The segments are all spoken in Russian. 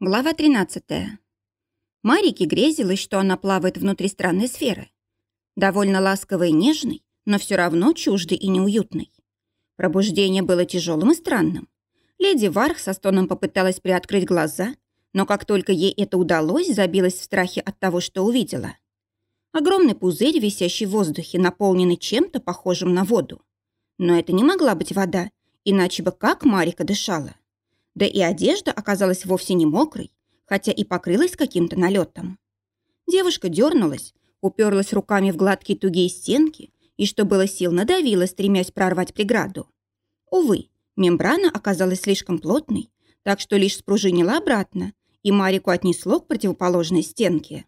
Глава 13. Марике грезилось, что она плавает внутри странной сферы. Довольно ласковой и нежной, но все равно чуждой и неуютной. Пробуждение было тяжелым и странным. Леди Варх со стоном попыталась приоткрыть глаза, но как только ей это удалось, забилась в страхе от того, что увидела. Огромный пузырь, висящий в воздухе, наполненный чем-то похожим на воду. Но это не могла быть вода, иначе бы как Марика дышала. Да и одежда оказалась вовсе не мокрой, хотя и покрылась каким-то налетом. Девушка дернулась, уперлась руками в гладкие тугие стенки и, что было сил, надавила, стремясь прорвать преграду. Увы, мембрана оказалась слишком плотной, так что лишь спружинила обратно, и Марику отнесло к противоположной стенке.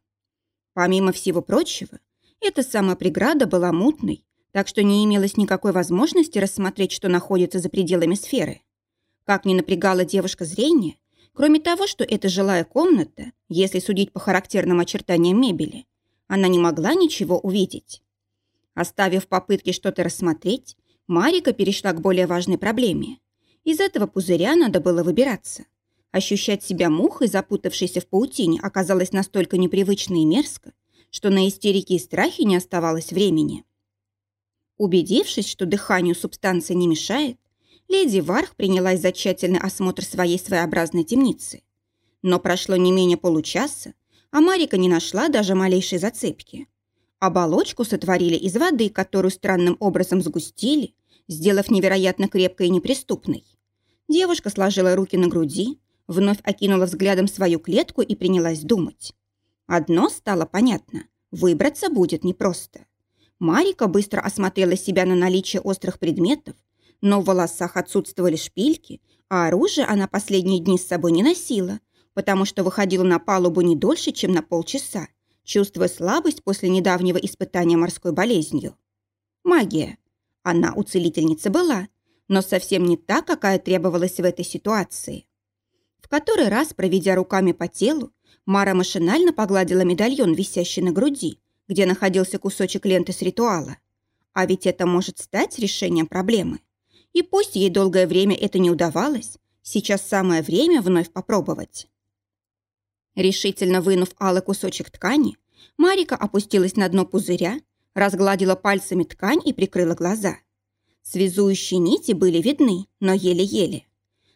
Помимо всего прочего, эта самая преграда была мутной, так что не имелось никакой возможности рассмотреть, что находится за пределами сферы. Как ни напрягала девушка зрение, кроме того, что это жилая комната, если судить по характерным очертаниям мебели, она не могла ничего увидеть. Оставив попытки что-то рассмотреть, Марика перешла к более важной проблеме. Из этого пузыря надо было выбираться. Ощущать себя мухой, запутавшейся в паутине, оказалось настолько непривычно и мерзко, что на истерики и страхи не оставалось времени. Убедившись, что дыханию субстанция не мешает, леди Варх принялась за тщательный осмотр своей своеобразной темницы. Но прошло не менее получаса, а Марика не нашла даже малейшей зацепки. Оболочку сотворили из воды, которую странным образом сгустили, сделав невероятно крепкой и неприступной. Девушка сложила руки на груди, вновь окинула взглядом свою клетку и принялась думать. Одно стало понятно – выбраться будет непросто. Марика быстро осмотрела себя на наличие острых предметов но в волосах отсутствовали шпильки, а оружие она последние дни с собой не носила, потому что выходила на палубу не дольше, чем на полчаса, чувствуя слабость после недавнего испытания морской болезнью. Магия. Она у целительницы была, но совсем не та, какая требовалась в этой ситуации. В который раз, проведя руками по телу, Мара машинально погладила медальон, висящий на груди, где находился кусочек ленты с ритуала. А ведь это может стать решением проблемы. И пусть ей долгое время это не удавалось, сейчас самое время вновь попробовать. Решительно вынув алый кусочек ткани, Марика опустилась на дно пузыря, разгладила пальцами ткань и прикрыла глаза. Связующие нити были видны, но еле-еле.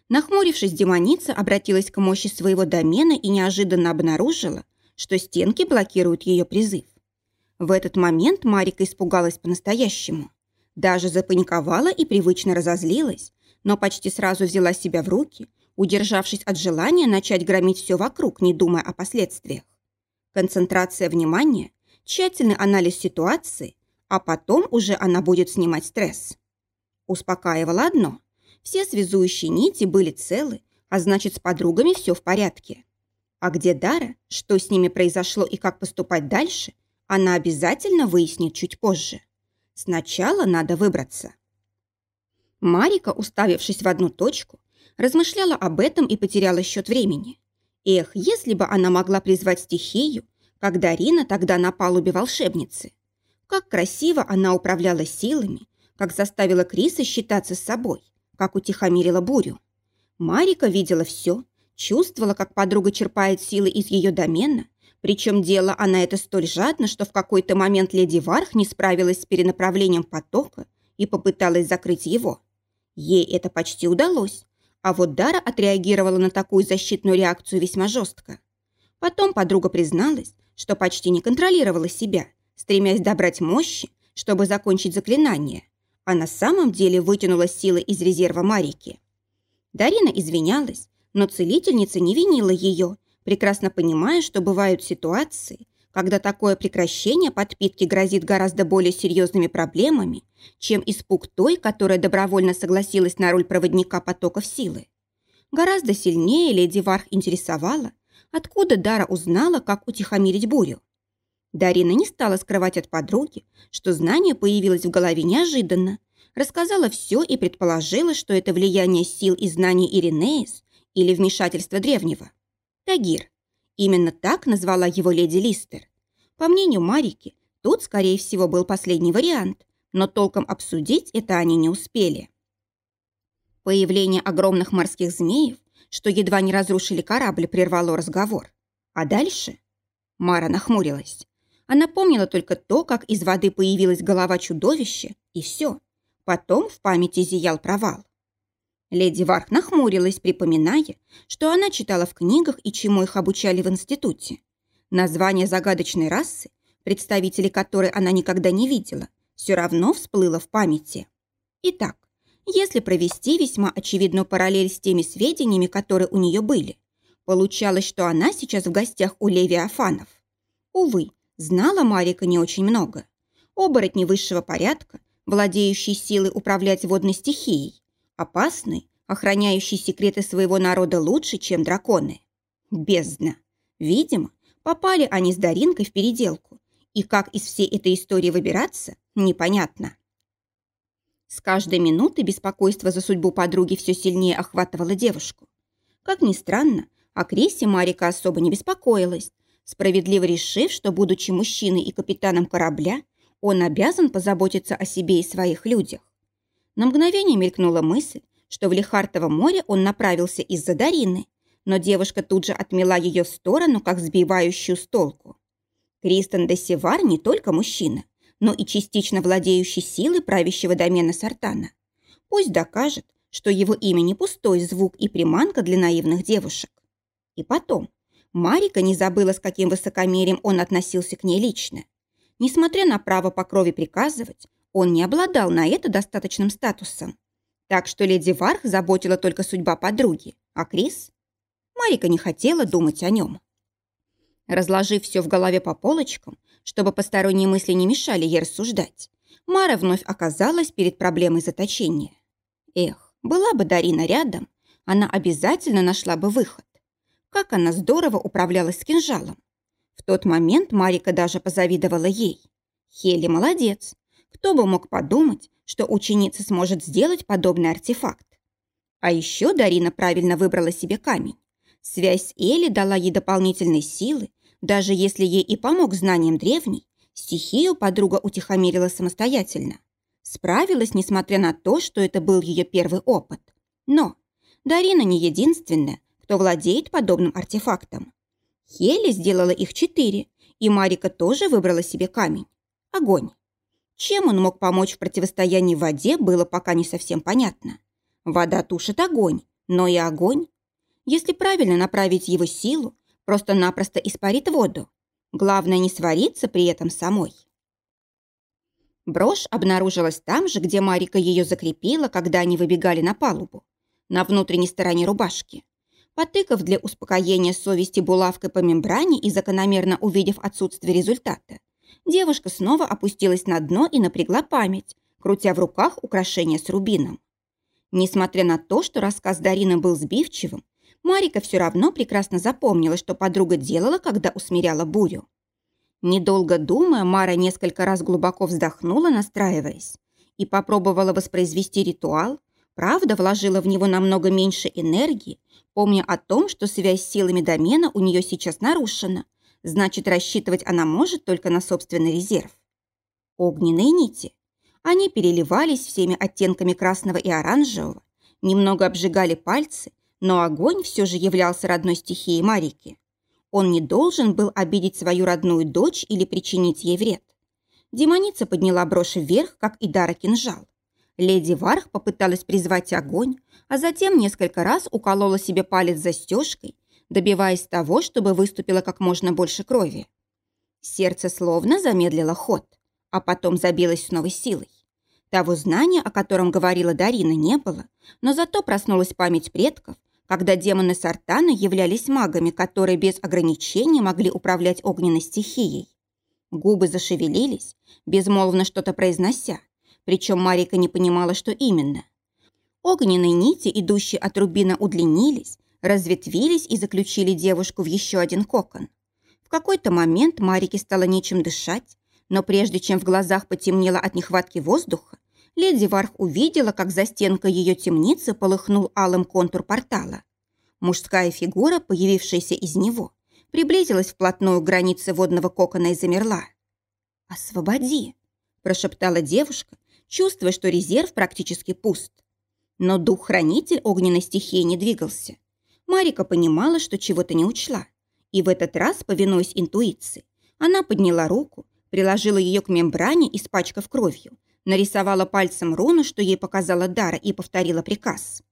Нахмурившись, демоница обратилась к мощи своего домена и неожиданно обнаружила, что стенки блокируют ее призыв. В этот момент Марика испугалась по-настоящему. Даже запаниковала и привычно разозлилась, но почти сразу взяла себя в руки, удержавшись от желания начать громить все вокруг, не думая о последствиях. Концентрация внимания, тщательный анализ ситуации, а потом уже она будет снимать стресс. Успокаивало одно. Все связующие нити были целы, а значит, с подругами все в порядке. А где Дара, что с ними произошло и как поступать дальше, она обязательно выяснит чуть позже. Сначала надо выбраться. Марика, уставившись в одну точку, размышляла об этом и потеряла счет времени. Эх, если бы она могла призвать стихию, как Дарина тогда на палубе волшебницы. Как красиво она управляла силами, как заставила Криса считаться с собой, как утихомирила бурю. Марика видела все, чувствовала, как подруга черпает силы из ее домена причем делала она это столь жадно, что в какой-то момент леди Варх не справилась с перенаправлением потока и попыталась закрыть его. Ей это почти удалось, а вот Дара отреагировала на такую защитную реакцию весьма жестко. Потом подруга призналась, что почти не контролировала себя, стремясь добрать мощи, чтобы закончить заклинание, а на самом деле вытянула силы из резерва Марики. Дарина извинялась, но целительница не винила ее прекрасно понимая, что бывают ситуации, когда такое прекращение подпитки грозит гораздо более серьезными проблемами, чем испуг той, которая добровольно согласилась на роль проводника потоков силы. Гораздо сильнее леди Варх интересовала, откуда Дара узнала, как утихомирить бурю. Дарина не стала скрывать от подруги, что знание появилось в голове неожиданно, рассказала все и предположила, что это влияние сил и знаний Иринеис или вмешательство древнего. Тагир. Именно так назвала его леди Листер. По мнению Марики, тут, скорее всего, был последний вариант, но толком обсудить это они не успели. Появление огромных морских змеев, что едва не разрушили корабль, прервало разговор. А дальше? Мара нахмурилась. Она помнила только то, как из воды появилась голова чудовища, и все. Потом в памяти зиял провал. Леди Варх нахмурилась, припоминая, что она читала в книгах и чему их обучали в институте. Название загадочной расы, представителей которой она никогда не видела, все равно всплыло в памяти. Итак, если провести весьма очевидную параллель с теми сведениями, которые у нее были, получалось, что она сейчас в гостях у Леви Афанов. Увы, знала Марика не очень много. Оборотни высшего порядка, владеющие силой управлять водной стихией, опасные, охраняющие секреты своего народа лучше, чем драконы. Бездна. Видимо, попали они с Даринкой в переделку, и как из всей этой истории выбираться, непонятно. С каждой минуты беспокойство за судьбу подруги все сильнее охватывало девушку. Как ни странно, о Крисе Марика особо не беспокоилась, справедливо решив, что, будучи мужчиной и капитаном корабля, он обязан позаботиться о себе и своих людях. На мгновение мелькнула мысль, что в Лихартово море он направился из-за Дарины, но девушка тут же отмела ее в сторону, как сбивающую с толку. Кристен де Севар не только мужчина, но и частично владеющий силой правящего домена Сартана. Пусть докажет, что его имя не пустой звук и приманка для наивных девушек. И потом, Марика не забыла, с каким высокомерием он относился к ней лично. Несмотря на право по крови приказывать, он не обладал на это достаточным статусом. Так что леди Варх заботила только судьба подруги, а Крис... Марика не хотела думать о нем. Разложив все в голове по полочкам, чтобы посторонние мысли не мешали ей рассуждать, Мара вновь оказалась перед проблемой заточения. Эх, была бы Дарина рядом, она обязательно нашла бы выход. Как она здорово управлялась с кинжалом. В тот момент Марика даже позавидовала ей. Хели молодец. Кто бы мог подумать, что ученица сможет сделать подобный артефакт. А еще Дарина правильно выбрала себе камень. Связь с Эли дала ей дополнительной силы, даже если ей и помог знанием древней, стихию подруга утихомирила самостоятельно. Справилась, несмотря на то, что это был ее первый опыт. Но Дарина не единственная, кто владеет подобным артефактом. Хели сделала их четыре, и Марика тоже выбрала себе камень. Огонь. Чем он мог помочь в противостоянии воде, было пока не совсем понятно. Вода тушит огонь, но и огонь. Если правильно направить его силу, просто-напросто испарит воду. Главное не свариться при этом самой. Брошь обнаружилась там же, где Марика ее закрепила, когда они выбегали на палубу, на внутренней стороне рубашки. Потыкав для успокоения совести булавкой по мембране и закономерно увидев отсутствие результата, девушка снова опустилась на дно и напрягла память, крутя в руках украшение с рубином. Несмотря на то, что рассказ Дарины был сбивчивым, Марика все равно прекрасно запомнила, что подруга делала, когда усмиряла бурю. Недолго думая, Мара несколько раз глубоко вздохнула, настраиваясь, и попробовала воспроизвести ритуал, правда, вложила в него намного меньше энергии, помня о том, что связь с силами домена у нее сейчас нарушена, значит, рассчитывать она может только на собственный резерв. Огненные нити. Они переливались всеми оттенками красного и оранжевого, немного обжигали пальцы, но огонь все же являлся родной стихией Марики. Он не должен был обидеть свою родную дочь или причинить ей вред. Демоница подняла брошь вверх, как и Дара кинжал. Леди Варх попыталась призвать огонь, а затем несколько раз уколола себе палец застежкой, добиваясь того, чтобы выступило как можно больше крови. Сердце словно замедлило ход, а потом забилось с новой силой. Того знания, о котором говорила Дарина, не было, но зато проснулась память предков, когда демоны Сартана являлись магами, которые без ограничений могли управлять огненной стихией. Губы зашевелились, безмолвно что-то произнося, причем Марика не понимала, что именно. Огненные нити, идущие от рубина, удлинились, разветвились и заключили девушку в еще один кокон. В какой-то момент Марике стало нечем дышать, но прежде чем в глазах потемнело от нехватки воздуха, леди Варх увидела, как за стенкой ее темницы полыхнул алым контур портала. Мужская фигура, появившаяся из него, приблизилась вплотную к границе водного кокона и замерла. «Освободи!» – прошептала девушка, чувствуя, что резерв практически пуст. Но дух-хранитель огненной стихии не двигался. Марика понимала, что чего-то не учла. И в этот раз, повинуясь интуиции, она подняла руку, приложила ее к мембране, испачкав кровью, нарисовала пальцем руну, что ей показала Дара, и повторила приказ.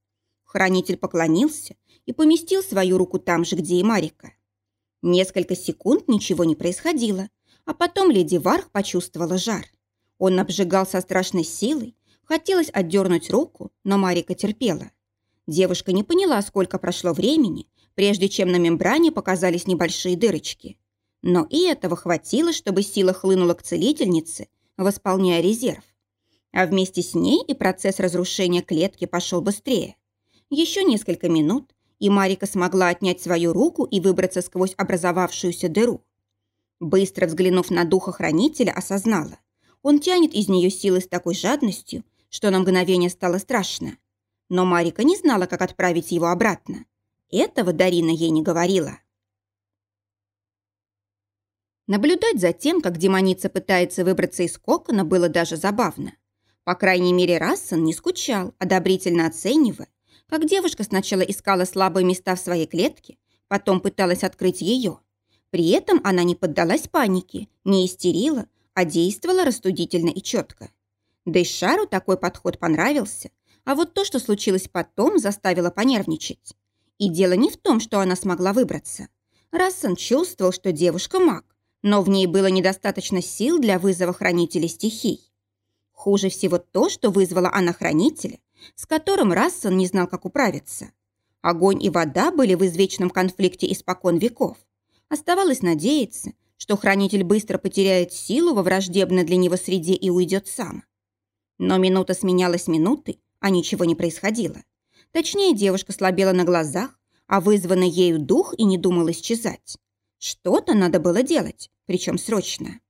Хранитель поклонился и поместил свою руку там же, где и Марика. Несколько секунд ничего не происходило, а потом леди Варх почувствовала жар. Он обжигал со страшной силой, хотелось отдернуть руку, но Марика терпела. Девушка не поняла, сколько прошло времени, прежде чем на мембране показались небольшие дырочки. Но и этого хватило, чтобы сила хлынула к целительнице, восполняя резерв. А вместе с ней и процесс разрушения клетки пошел быстрее. Еще несколько минут, и Марика смогла отнять свою руку и выбраться сквозь образовавшуюся дыру. Быстро взглянув на духа-хранителя, осознала. Он тянет из нее силы с такой жадностью, что на мгновение стало страшно. Но Марика не знала, как отправить его обратно. Этого Дарина ей не говорила. Наблюдать за тем, как демоница пытается выбраться из кокона, было даже забавно. По крайней мере, Рассон не скучал, одобрительно оценивая, как девушка сначала искала слабые места в своей клетке, потом пыталась открыть ее. При этом она не поддалась панике, не истерила, а действовала рассудительно и четко. Да и Шару такой подход понравился, а вот то, что случилось потом, заставило понервничать. И дело не в том, что она смогла выбраться. Рассон чувствовал, что девушка маг, но в ней было недостаточно сил для вызова хранителя стихий. Хуже всего то, что вызвала она хранителя, с которым Рассон не знал, как управиться. Огонь и вода были в извечном конфликте испокон веков. Оставалось надеяться, что хранитель быстро потеряет силу во враждебной для него среде и уйдет сам. Но минута сменялась минутой, а ничего не происходило. Точнее, девушка слабела на глазах, а вызванный ею дух и не думал исчезать. Что-то надо было делать, причем срочно.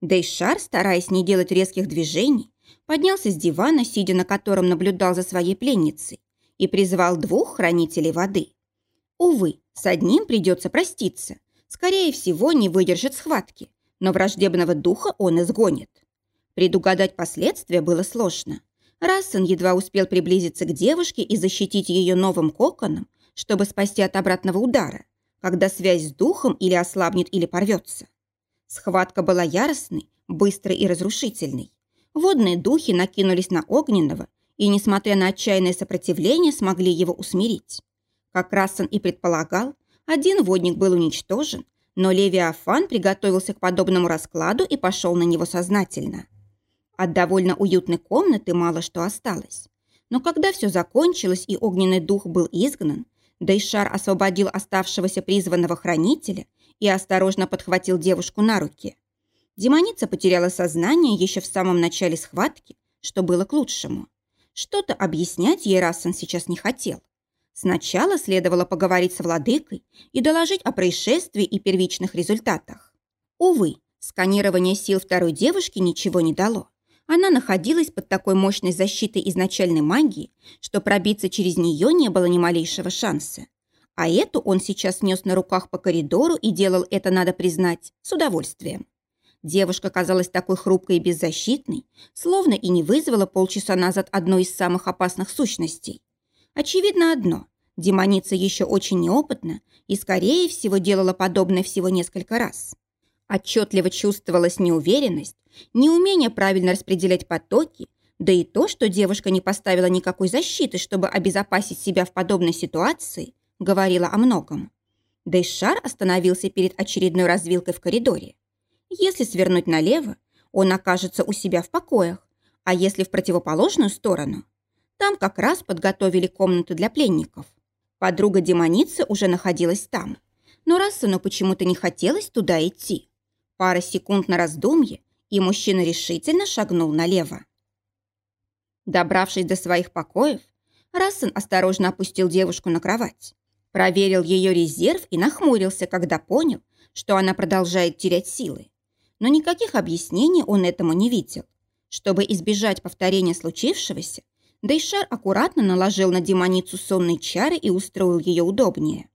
Дейшар, стараясь не делать резких движений, поднялся с дивана, сидя на котором наблюдал за своей пленницей, и призвал двух хранителей воды. Увы, с одним придется проститься. Скорее всего, не выдержит схватки, но враждебного духа он изгонит. Предугадать последствия было сложно. Рассен едва успел приблизиться к девушке и защитить ее новым коконом, чтобы спасти от обратного удара, когда связь с духом или ослабнет, или порвется. Схватка была яростной, быстрой и разрушительной. Водные духи накинулись на Огненного и, несмотря на отчаянное сопротивление, смогли его усмирить. Как Рассан и предполагал, один водник был уничтожен, но Левиафан приготовился к подобному раскладу и пошел на него сознательно. От довольно уютной комнаты мало что осталось. Но когда все закончилось и огненный дух был изгнан, Дейшар освободил оставшегося призванного хранителя и осторожно подхватил девушку на руки. Демоница потеряла сознание еще в самом начале схватки, что было к лучшему. Что-то объяснять ей Рассен сейчас не хотел. Сначала следовало поговорить с владыкой и доложить о происшествии и первичных результатах. Увы, сканирование сил второй девушки ничего не дало. Она находилась под такой мощной защитой изначальной магии, что пробиться через нее не было ни малейшего шанса. А эту он сейчас нес на руках по коридору и делал это, надо признать, с удовольствием. Девушка казалась такой хрупкой и беззащитной, словно и не вызвала полчаса назад одной из самых опасных сущностей. Очевидно одно – демоница еще очень неопытна и, скорее всего, делала подобное всего несколько раз. Отчетливо чувствовалась неуверенность, неумение правильно распределять потоки, да и то, что девушка не поставила никакой защиты, чтобы обезопасить себя в подобной ситуации, говорила о многом. Дейшар остановился перед очередной развилкой в коридоре. Если свернуть налево, он окажется у себя в покоях, а если в противоположную сторону, там как раз подготовили комнату для пленников. Подруга демоницы уже находилась там, но Рассену почему-то не хотелось туда идти. Пара секунд на раздумье, и мужчина решительно шагнул налево. Добравшись до своих покоев, Рассен осторожно опустил девушку на кровать, проверил ее резерв и нахмурился, когда понял, что она продолжает терять силы но никаких объяснений он этому не видел. Чтобы избежать повторения случившегося, Дейшар аккуратно наложил на демоницу сонные чары и устроил ее удобнее.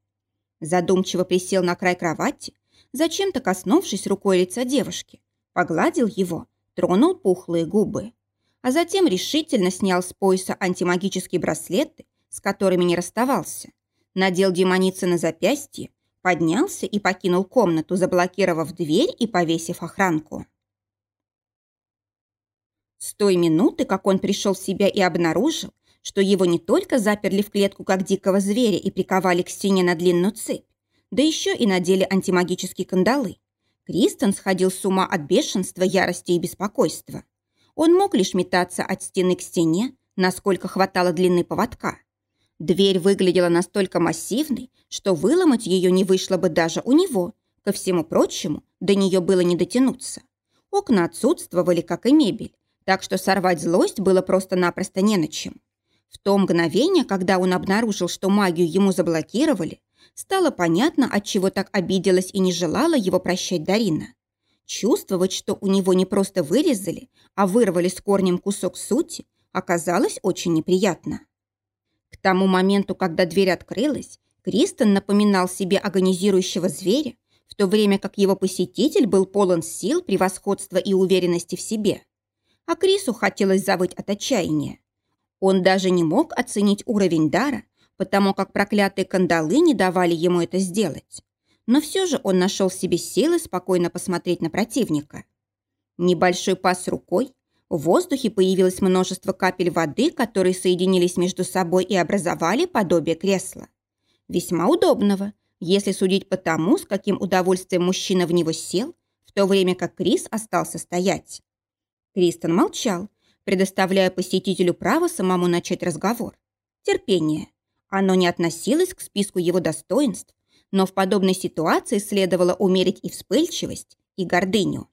Задумчиво присел на край кровати, зачем-то коснувшись рукой лица девушки, погладил его, тронул пухлые губы, а затем решительно снял с пояса антимагические браслеты, с которыми не расставался, надел демоницы на запястье, поднялся и покинул комнату, заблокировав дверь и повесив охранку. С той минуты, как он пришел в себя и обнаружил, что его не только заперли в клетку как дикого зверя и приковали к стене на длинную цепь, да еще и надели антимагические кандалы. Кристен сходил с ума от бешенства, ярости и беспокойства. Он мог лишь метаться от стены к стене, насколько хватало длины поводка. Дверь выглядела настолько массивной, что выломать ее не вышло бы даже у него. Ко всему прочему, до нее было не дотянуться. Окна отсутствовали, как и мебель, так что сорвать злость было просто-напросто не на чем. В то мгновение, когда он обнаружил, что магию ему заблокировали, стало понятно, от чего так обиделась и не желала его прощать Дарина. Чувствовать, что у него не просто вырезали, а вырвали с корнем кусок сути, оказалось очень неприятно. К тому моменту, когда дверь открылась, Кристен напоминал себе агонизирующего зверя, в то время как его посетитель был полон сил, превосходства и уверенности в себе а Крису хотелось завыть от отчаяния. Он даже не мог оценить уровень дара, потому как проклятые кандалы не давали ему это сделать. Но все же он нашел в себе силы спокойно посмотреть на противника. Небольшой пас рукой, в воздухе появилось множество капель воды, которые соединились между собой и образовали подобие кресла. Весьма удобного, если судить по тому, с каким удовольствием мужчина в него сел, в то время как Крис остался стоять. Кристен молчал, предоставляя посетителю право самому начать разговор. Терпение. Оно не относилось к списку его достоинств, но в подобной ситуации следовало умерить и вспыльчивость, и гордыню.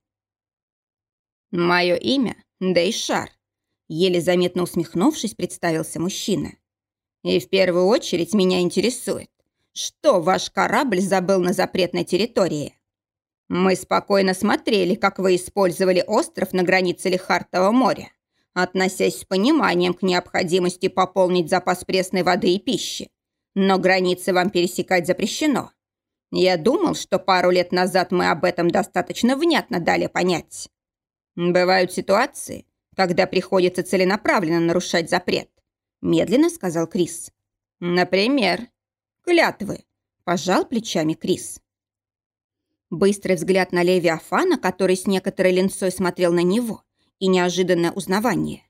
«Мое имя Дейшар», — еле заметно усмехнувшись, представился мужчина. «И в первую очередь меня интересует, что ваш корабль забыл на запретной территории?» Мы спокойно смотрели, как вы использовали остров на границе Лихартового моря, относясь с пониманием к необходимости пополнить запас пресной воды и пищи. Но границы вам пересекать запрещено. Я думал, что пару лет назад мы об этом достаточно внятно дали понять. Бывают ситуации, когда приходится целенаправленно нарушать запрет, медленно сказал Крис. Например, клятвы, пожал плечами Крис. Быстрый взгляд на Левиафана, который с некоторой ленцой смотрел на него, и неожиданное узнавание.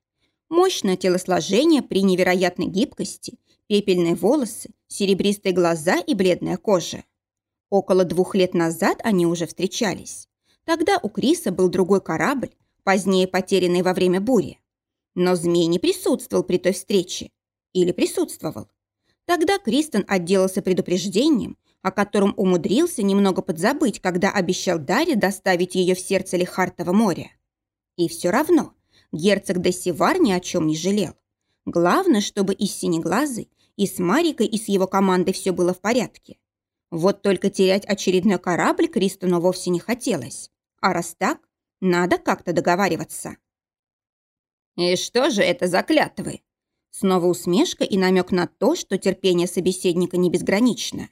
Мощное телосложение при невероятной гибкости, пепельные волосы, серебристые глаза и бледная кожа. Около двух лет назад они уже встречались. Тогда у Криса был другой корабль, позднее потерянный во время бури. Но змей не присутствовал при той встрече. Или присутствовал. Тогда Кристен отделался предупреждением, о котором умудрился немного подзабыть, когда обещал Даре доставить ее в сердце Лихартова моря. И все равно герцог де Сивар ни о чем не жалел. Главное, чтобы и с Синеглазой, и с Марикой, и с его командой все было в порядке. Вот только терять очередной корабль Кристону вовсе не хотелось. А раз так, надо как-то договариваться. «И что же это за клятвы?» Снова усмешка и намек на то, что терпение собеседника не безгранично.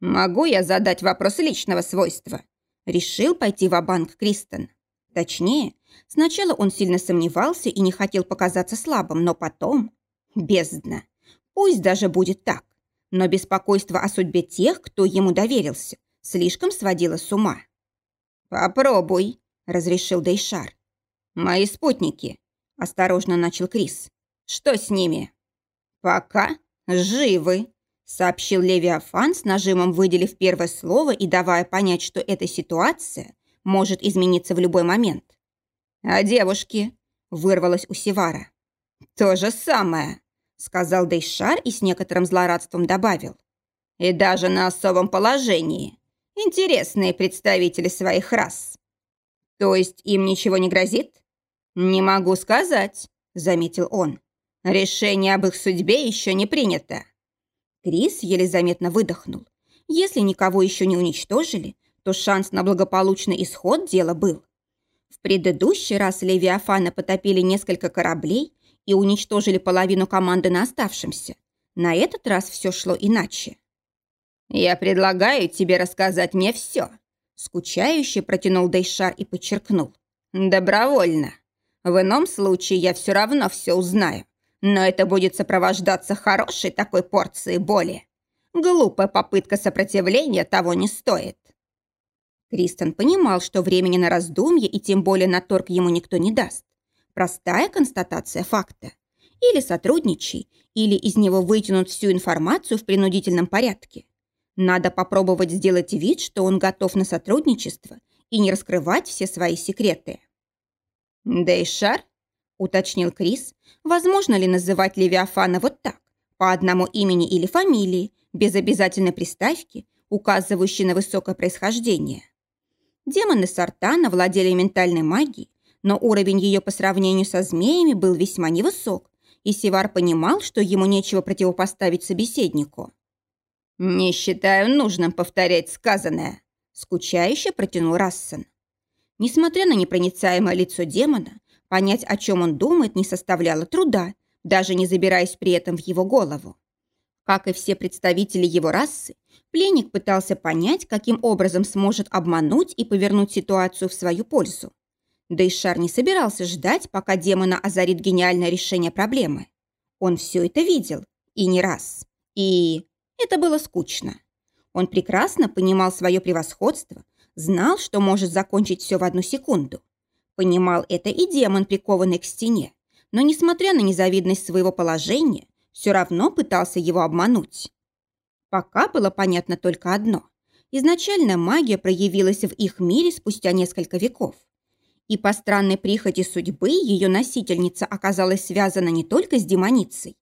«Могу я задать вопрос личного свойства?» Решил пойти в банк Кристен. Точнее, сначала он сильно сомневался и не хотел показаться слабым, но потом... Бездна. Пусть даже будет так. Но беспокойство о судьбе тех, кто ему доверился, слишком сводило с ума. «Попробуй», — разрешил Дейшар. «Мои спутники», — осторожно начал Крис. «Что с ними?» «Пока живы», сообщил Левиафан с нажимом выделив первое слово и давая понять, что эта ситуация может измениться в любой момент. «А девушки?» – вырвалась у Севара. «То же самое», – сказал Дейшар и с некоторым злорадством добавил. «И даже на особом положении. Интересные представители своих рас. То есть им ничего не грозит?» «Не могу сказать», – заметил он. «Решение об их судьбе еще не принято». Крис еле заметно выдохнул. Если никого еще не уничтожили, то шанс на благополучный исход дела был. Предыдущий раз Левиафана потопили несколько кораблей и уничтожили половину команды на оставшемся. На этот раз все шло иначе. «Я предлагаю тебе рассказать мне все», — скучающе протянул Дейшар и подчеркнул. «Добровольно. В ином случае я все равно все узнаю но это будет сопровождаться хорошей такой порцией боли. Глупая попытка сопротивления того не стоит. Кристен понимал, что времени на раздумье и тем более на торг ему никто не даст. Простая констатация факта. Или сотрудничай, или из него вытянут всю информацию в принудительном порядке. Надо попробовать сделать вид, что он готов на сотрудничество и не раскрывать все свои секреты. «Дейшар?» – уточнил Крис. «Возможно ли называть Левиафана вот так, по одному имени или фамилии, без обязательной приставки, указывающей на высокое происхождение?» Демоны Сартана владели ментальной магией, но уровень ее по сравнению со змеями был весьма невысок, и Сивар понимал, что ему нечего противопоставить собеседнику. «Не считаю нужным повторять сказанное», – скучающе протянул Рассен. Несмотря на непроницаемое лицо демона, понять, о чем он думает, не составляло труда, даже не забираясь при этом в его голову. Как и все представители его расы, пленник пытался понять, каким образом сможет обмануть и повернуть ситуацию в свою пользу. Да и Шар не собирался ждать, пока демона озарит гениальное решение проблемы. Он все это видел, и не раз. И это было скучно. Он прекрасно понимал свое превосходство, знал, что может закончить все в одну секунду. Понимал это и демон, прикованный к стене, но, несмотря на незавидность своего положения, все равно пытался его обмануть. Пока было понятно только одно. Изначально магия проявилась в их мире спустя несколько веков. И по странной прихоти судьбы ее носительница оказалась связана не только с демоницей.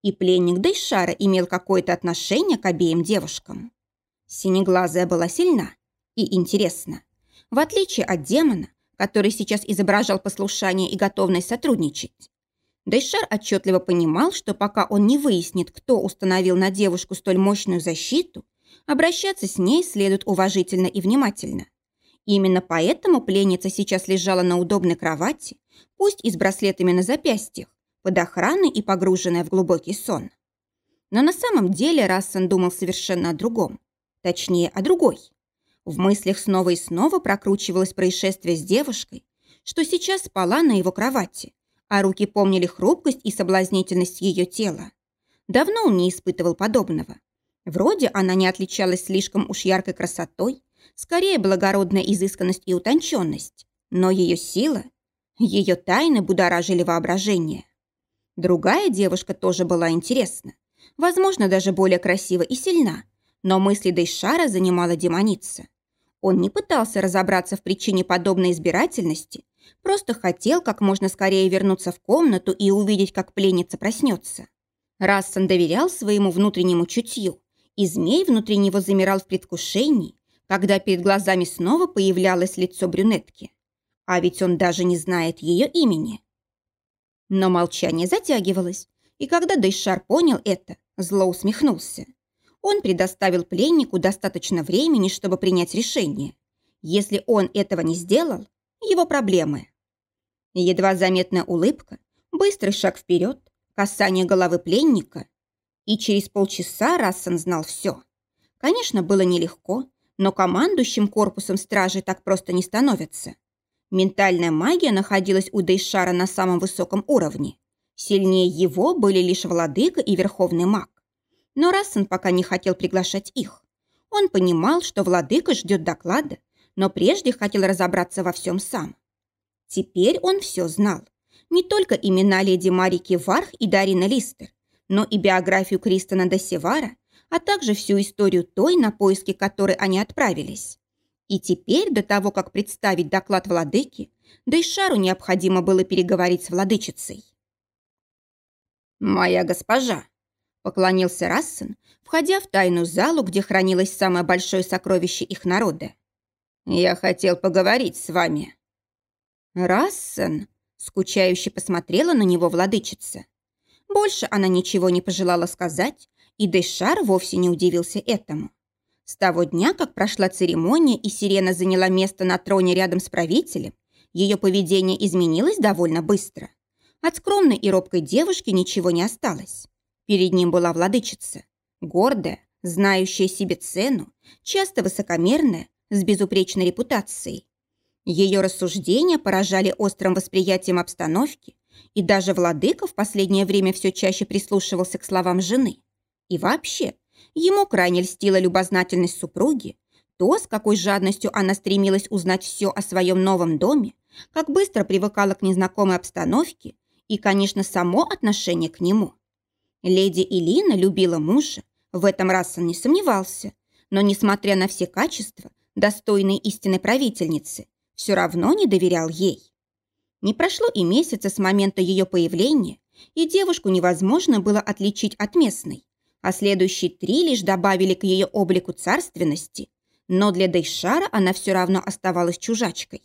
И пленник Дейшара имел какое-то отношение к обеим девушкам. Синеглазая была сильна и интересна. В отличие от демона, который сейчас изображал послушание и готовность сотрудничать. Дейшар отчетливо понимал, что пока он не выяснит, кто установил на девушку столь мощную защиту, обращаться с ней следует уважительно и внимательно. Именно поэтому пленница сейчас лежала на удобной кровати, пусть и с браслетами на запястьях, под охраной и погруженная в глубокий сон. Но на самом деле Рассен думал совершенно о другом. Точнее, о другой. В мыслях снова и снова прокручивалось происшествие с девушкой, что сейчас спала на его кровати, а руки помнили хрупкость и соблазнительность ее тела. Давно он не испытывал подобного. Вроде она не отличалась слишком уж яркой красотой, скорее благородная изысканность и утонченность, но ее сила, ее тайны будоражили воображение. Другая девушка тоже была интересна, возможно, даже более красива и сильна, но мысли Дейшара занимала демоница. Он не пытался разобраться в причине подобной избирательности, просто хотел как можно скорее вернуться в комнату и увидеть, как пленница проснется. Рассан доверял своему внутреннему чутью, и змей внутри него замирал в предвкушении, когда перед глазами снова появлялось лицо брюнетки. А ведь он даже не знает ее имени. Но молчание затягивалось, и когда Дейшар понял это, зло усмехнулся. Он предоставил пленнику достаточно времени, чтобы принять решение. Если он этого не сделал, его проблемы. Едва заметная улыбка, быстрый шаг вперед, касание головы пленника. И через полчаса Рассан знал все. Конечно, было нелегко, но командующим корпусом стражи так просто не становятся. Ментальная магия находилась у Дейшара на самом высоком уровне. Сильнее его были лишь владыка и верховный маг. Но Рассен пока не хотел приглашать их. Он понимал, что владыка ждет доклада, но прежде хотел разобраться во всем сам. Теперь он все знал. Не только имена леди Марики Варх и Дарина Листер, но и биографию Кристона Досевара а также всю историю той, на поиски которой они отправились. И теперь, до того, как представить доклад владыки, Дейшару необходимо было переговорить с владычицей. «Моя госпожа», — поклонился Рассен, входя в тайную залу, где хранилось самое большое сокровище их народа. «Я хотел поговорить с вами». «Рассен», — скучающе посмотрела на него владычица. Больше она ничего не пожелала сказать, и Дэшар вовсе не удивился этому. С того дня, как прошла церемония и Сирена заняла место на троне рядом с правителем, ее поведение изменилось довольно быстро. От скромной и робкой девушки ничего не осталось. Перед ним была владычица. Гордая, знающая себе цену, часто высокомерная, с безупречной репутацией. Ее рассуждения поражали острым восприятием обстановки, и даже владыка в последнее время все чаще прислушивался к словам жены. И вообще, Ему крайне льстила любознательность супруги, то, с какой жадностью она стремилась узнать все о своем новом доме, как быстро привыкала к незнакомой обстановке и, конечно, само отношение к нему. Леди Илина любила мужа, в этом Рассон не сомневался, но, несмотря на все качества, достойные истинной правительницы, все равно не доверял ей. Не прошло и месяца с момента ее появления, и девушку невозможно было отличить от местной, а следующие три лишь добавили к ее облику царственности, но для Дейшара она все равно оставалась чужачкой.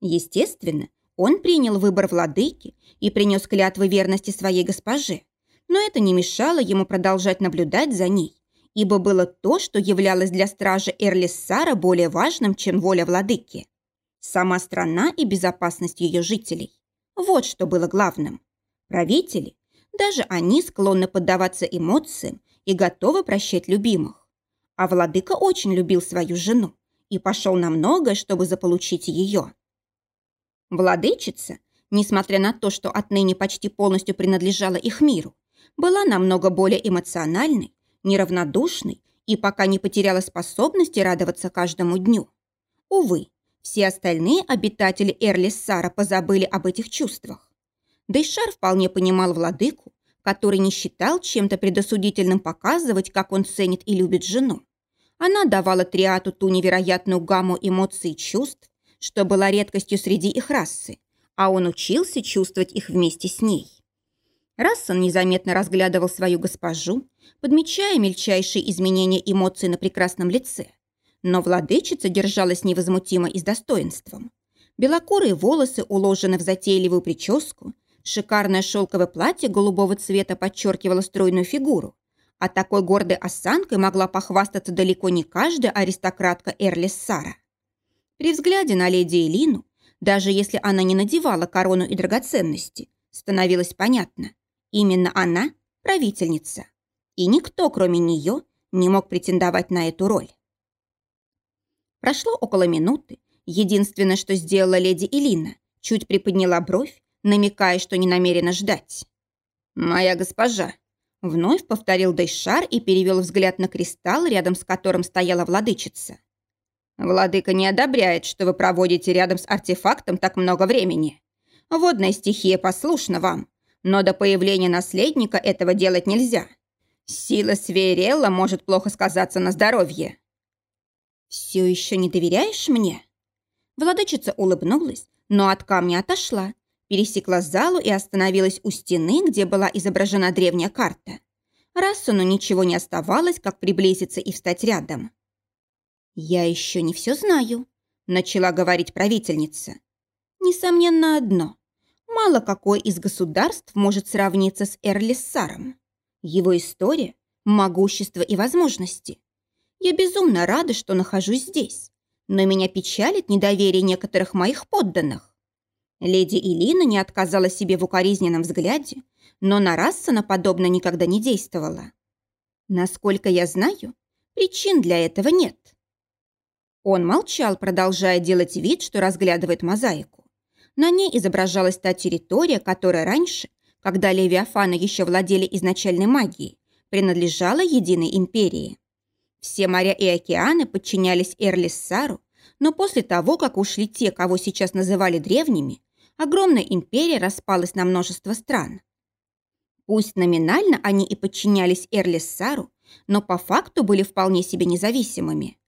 Естественно, он принял выбор владыки и принес клятвы верности своей госпоже, но это не мешало ему продолжать наблюдать за ней, ибо было то, что являлось для стражи Эрлиссара более важным, чем воля владыки. Сама страна и безопасность ее жителей. Вот что было главным. Правители, даже они склонны поддаваться эмоциям и готовы прощать любимых. А владыка очень любил свою жену и пошел на многое, чтобы заполучить ее. Владычица, несмотря на то, что отныне почти полностью принадлежала их миру, была намного более эмоциональной, неравнодушной и пока не потеряла способности радоваться каждому дню. Увы, все остальные обитатели Эрлиссара позабыли об этих чувствах. Дейшар вполне понимал владыку, который не считал чем-то предосудительным показывать, как он ценит и любит жену. Она давала Триату ту невероятную гамму эмоций и чувств, что была редкостью среди их расы, а он учился чувствовать их вместе с ней. Рассон незаметно разглядывал свою госпожу, подмечая мельчайшие изменения эмоций на прекрасном лице. Но владычица держалась невозмутимо и с достоинством. Белокурые волосы уложены в затейливую прическу, шикарное шелковое платье голубого цвета подчеркивало стройную фигуру, а такой гордой осанкой могла похвастаться далеко не каждая аристократка Эрлиссара. При взгляде на леди Элину, даже если она не надевала корону и драгоценности, становилось понятно – Именно она – правительница. И никто, кроме нее, не мог претендовать на эту роль. Прошло около минуты. Единственное, что сделала леди Элина, чуть приподняла бровь, намекая, что не намерена ждать. «Моя госпожа», — вновь повторил Дейшар и перевел взгляд на кристалл, рядом с которым стояла владычица. «Владыка не одобряет, что вы проводите рядом с артефактом так много времени. Водная стихия послушна вам, но до появления наследника этого делать нельзя. Сила Свейрелла может плохо сказаться на здоровье. «Все еще не доверяешь мне?» Владычица улыбнулась, но от камня отошла, пересекла залу и остановилась у стены, где была изображена древняя карта. Рассуну ничего не оставалось, как приблизиться и встать рядом. «Я еще не все знаю», — начала говорить правительница. «Несомненно одно. Мало какое из государств может сравниться с Эрлиссаром. Его история, могущество и возможности. Я безумно рада, что нахожусь здесь, но меня печалит недоверие некоторых моих подданных. Леди Илина не отказала себе в укоризненном взгляде, но на Рассена подобно никогда не действовала. Насколько я знаю, причин для этого нет. Он молчал, продолжая делать вид, что разглядывает мозаику. На ней изображалась та территория, которая раньше, когда Левиафаны еще владели изначальной магией, принадлежала единой империи. Все моря и океаны подчинялись Эрлиссару, но после того, как ушли те, кого сейчас называли древними, огромная империя распалась на множество стран. Пусть номинально они и подчинялись Эрлиссару, но по факту были вполне себе независимыми.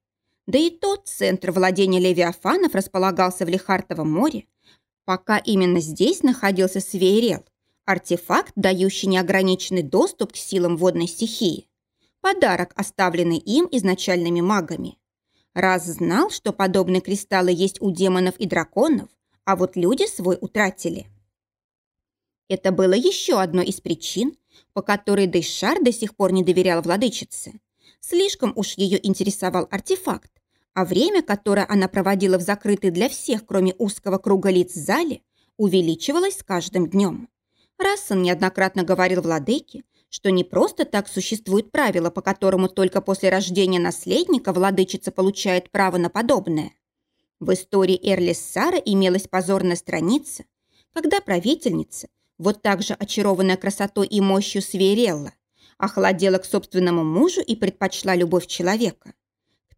Да и тот центр владения Левиафанов располагался в Лихартовом море, Пока именно здесь находился Свейрел, артефакт, дающий неограниченный доступ к силам водной стихии. Подарок, оставленный им изначальными магами. Раз знал, что подобные кристаллы есть у демонов и драконов, а вот люди свой утратили. Это было еще одной из причин, по которой Дейшар до сих пор не доверял владычице. Слишком уж ее интересовал артефакт, а время, которое она проводила в закрытой для всех, кроме узкого круга лиц зале, увеличивалось с каждым днем. Рассон неоднократно говорил владыке, что не просто так существует правило, по которому только после рождения наследника владычица получает право на подобное. В истории Эрлиссара имелась позорная страница, когда правительница, вот так же очарованная красотой и мощью Свирелла, охладела к собственному мужу и предпочла любовь человека.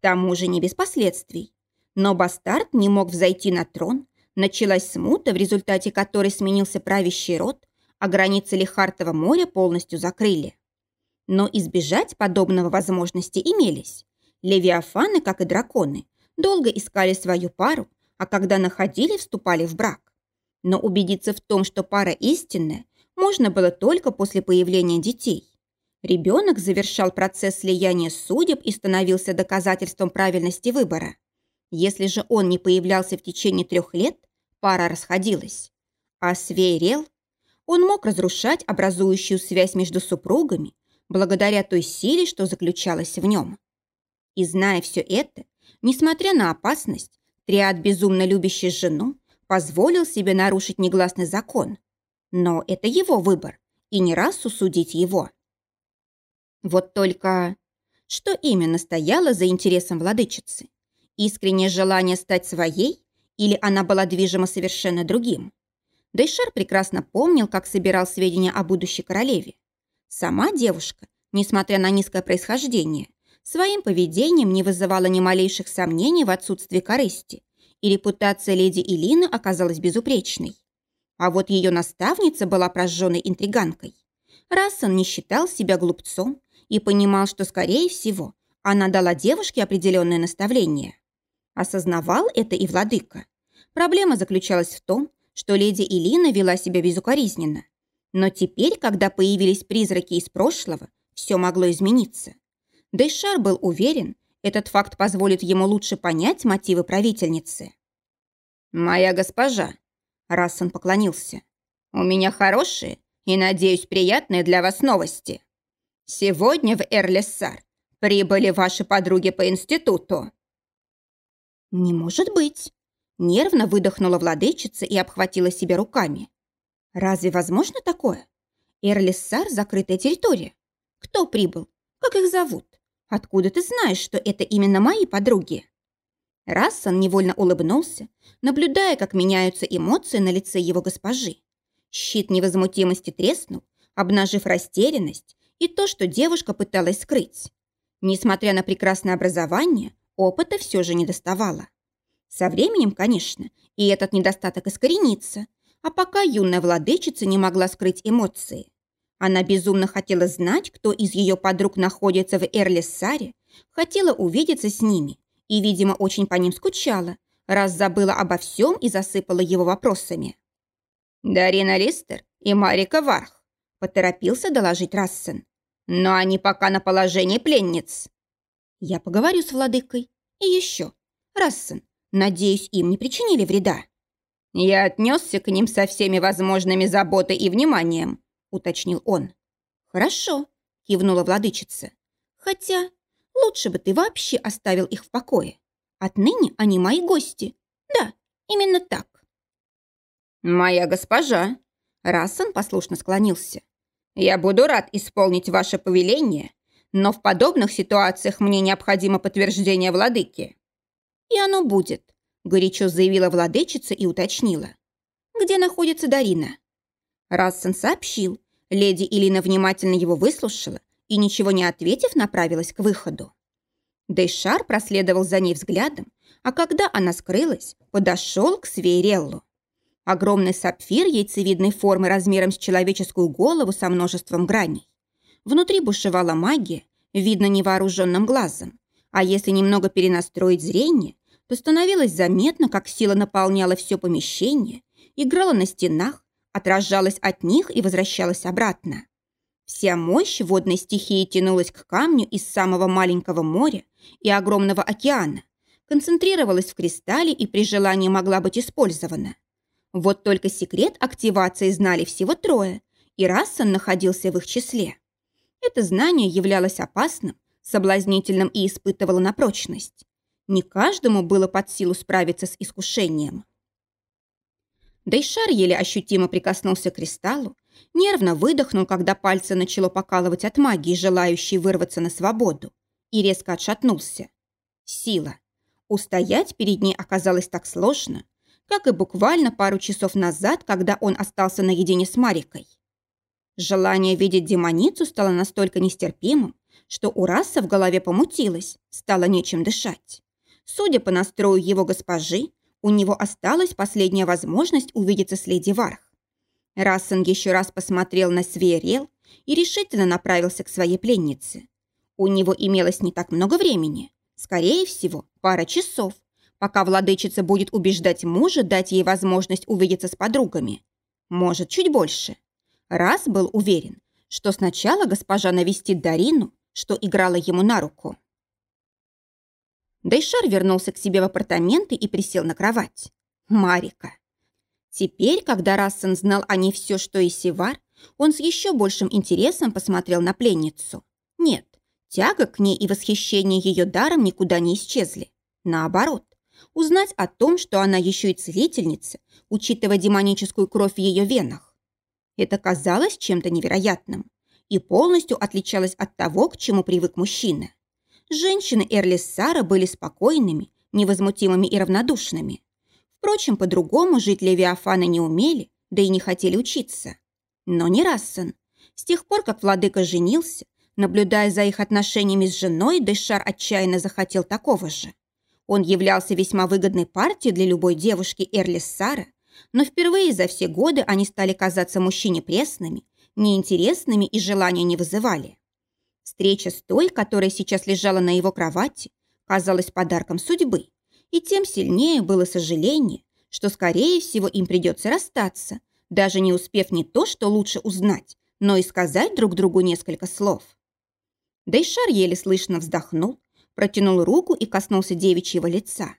Тому же не без последствий. Но бастард не мог взойти на трон, началась смута, в результате которой сменился правящий род, а границы Лихартова моря полностью закрыли. Но избежать подобного возможности имелись. Левиафаны, как и драконы, долго искали свою пару, а когда находили, вступали в брак. Но убедиться в том, что пара истинная, можно было только после появления детей. Ребенок завершал процесс слияния судеб и становился доказательством правильности выбора. Если же он не появлялся в течение трех лет, пара расходилась. А Свейрел, он мог разрушать образующую связь между супругами благодаря той силе, что заключалась в нем. И зная все это, несмотря на опасность, Триад, безумно любящий жену, позволил себе нарушить негласный закон. Но это его выбор, и не раз усудить его. Вот только... Что именно стояло за интересом владычицы? Искреннее желание стать своей? Или она была движима совершенно другим? Дейшар прекрасно помнил, как собирал сведения о будущей королеве. Сама девушка, несмотря на низкое происхождение, своим поведением не вызывала ни малейших сомнений в отсутствии корысти, и репутация леди Илины оказалась безупречной. А вот ее наставница была прожженной интриганкой. Рассан не считал себя глупцом и понимал, что, скорее всего, она дала девушке определенное наставление. Осознавал это и владыка. Проблема заключалась в том, что леди Илина вела себя безукоризненно. Но теперь, когда появились призраки из прошлого, все могло измениться. Дейшар был уверен, этот факт позволит ему лучше понять мотивы правительницы. «Моя госпожа», — Рассан поклонился, — «у меня хорошие и, надеюсь, приятные для вас новости». Сегодня в Эрлиссар прибыли ваши подруги по институту». «Не может быть!» Нервно выдохнула владычица и обхватила себя руками. «Разве возможно такое? Эрлиссар – закрытая территория. Кто прибыл? Как их зовут? Откуда ты знаешь, что это именно мои подруги?» Рассан невольно улыбнулся, наблюдая, как меняются эмоции на лице его госпожи. Щит невозмутимости треснул, обнажив растерянность, и то, что девушка пыталась скрыть. Несмотря на прекрасное образование, опыта все же не доставало. Со временем, конечно, и этот недостаток искоренится, а пока юная владычица не могла скрыть эмоции. Она безумно хотела знать, кто из ее подруг находится в Эрлиссаре, хотела увидеться с ними и, видимо, очень по ним скучала, раз забыла обо всем и засыпала его вопросами. «Дарина Листер и Марика Варх», – поторопился доложить Рассен. Но они пока на положении пленниц. Я поговорю с владыкой. И еще. Рассен, надеюсь, им не причинили вреда. Я отнесся к ним со всеми возможными заботой и вниманием, уточнил он. Хорошо, кивнула владычица. Хотя лучше бы ты вообще оставил их в покое. Отныне они мои гости. Да, именно так. Моя госпожа. Рассан послушно склонился. Я буду рад исполнить ваше повеление, но в подобных ситуациях мне необходимо подтверждение владыки». «И оно будет», – горячо заявила владычица и уточнила. «Где находится Дарина?» Рассен сообщил. Леди Илина внимательно его выслушала и, ничего не ответив, направилась к выходу. Дейшар проследовал за ней взглядом, а когда она скрылась, подошел к Свейреллу. Огромный сапфир яйцевидной формы размером с человеческую голову со множеством граней. Внутри бушевала магия, видно невооруженным глазом. А если немного перенастроить зрение, то становилось заметно, как сила наполняла все помещение, играла на стенах, отражалась от них и возвращалась обратно. Вся мощь водной стихии тянулась к камню из самого маленького моря и огромного океана, концентрировалась в кристалле и при желании могла быть использована. Вот только секрет активации знали всего трое, и Рассан находился в их числе. Это знание являлось опасным, соблазнительным и испытывало на прочность. Не каждому было под силу справиться с искушением. Дейшар еле ощутимо прикоснулся к кристаллу, нервно выдохнул, когда пальцы начало покалывать от магии, желающей вырваться на свободу, и резко отшатнулся. Сила. Устоять перед ней оказалось так сложно, как и буквально пару часов назад, когда он остался наедине с Марикой. Желание видеть демоницу стало настолько нестерпимым, что у раса в голове помутилось, стало нечем дышать. Судя по настрою его госпожи, у него осталась последняя возможность увидеться с леди Варх. Рассен еще раз посмотрел на Свиерел и решительно направился к своей пленнице. У него имелось не так много времени, скорее всего, пара часов, пока владычица будет убеждать мужа дать ей возможность увидеться с подругами. Может, чуть больше. Раз был уверен, что сначала госпожа навестит Дарину, что играла ему на руку. Дейшар вернулся к себе в апартаменты и присел на кровать. Марика. Теперь, когда Рассен знал о ней все, что и Севар, он с еще большим интересом посмотрел на пленницу. Нет, тяга к ней и восхищение ее даром никуда не исчезли. Наоборот, узнать о том, что она еще и целительница, учитывая демоническую кровь в ее венах. Это казалось чем-то невероятным и полностью отличалось от того, к чему привык мужчина. Женщины Эрлиссара были спокойными, невозмутимыми и равнодушными. Впрочем, по-другому жить Левиафана не умели, да и не хотели учиться. Но не Рассен. С тех пор, как владыка женился, наблюдая за их отношениями с женой, Дэшар отчаянно захотел такого же. Он являлся весьма выгодной партией для любой девушки Эрлиссара, но впервые за все годы они стали казаться мужчине пресными, неинтересными и желания не вызывали. Встреча с той, которая сейчас лежала на его кровати, казалась подарком судьбы, и тем сильнее было сожаление, что, скорее всего, им придется расстаться, даже не успев не то, что лучше узнать, но и сказать друг другу несколько слов. Дейшар еле слышно вздохнул, протянул руку и коснулся девичьего лица.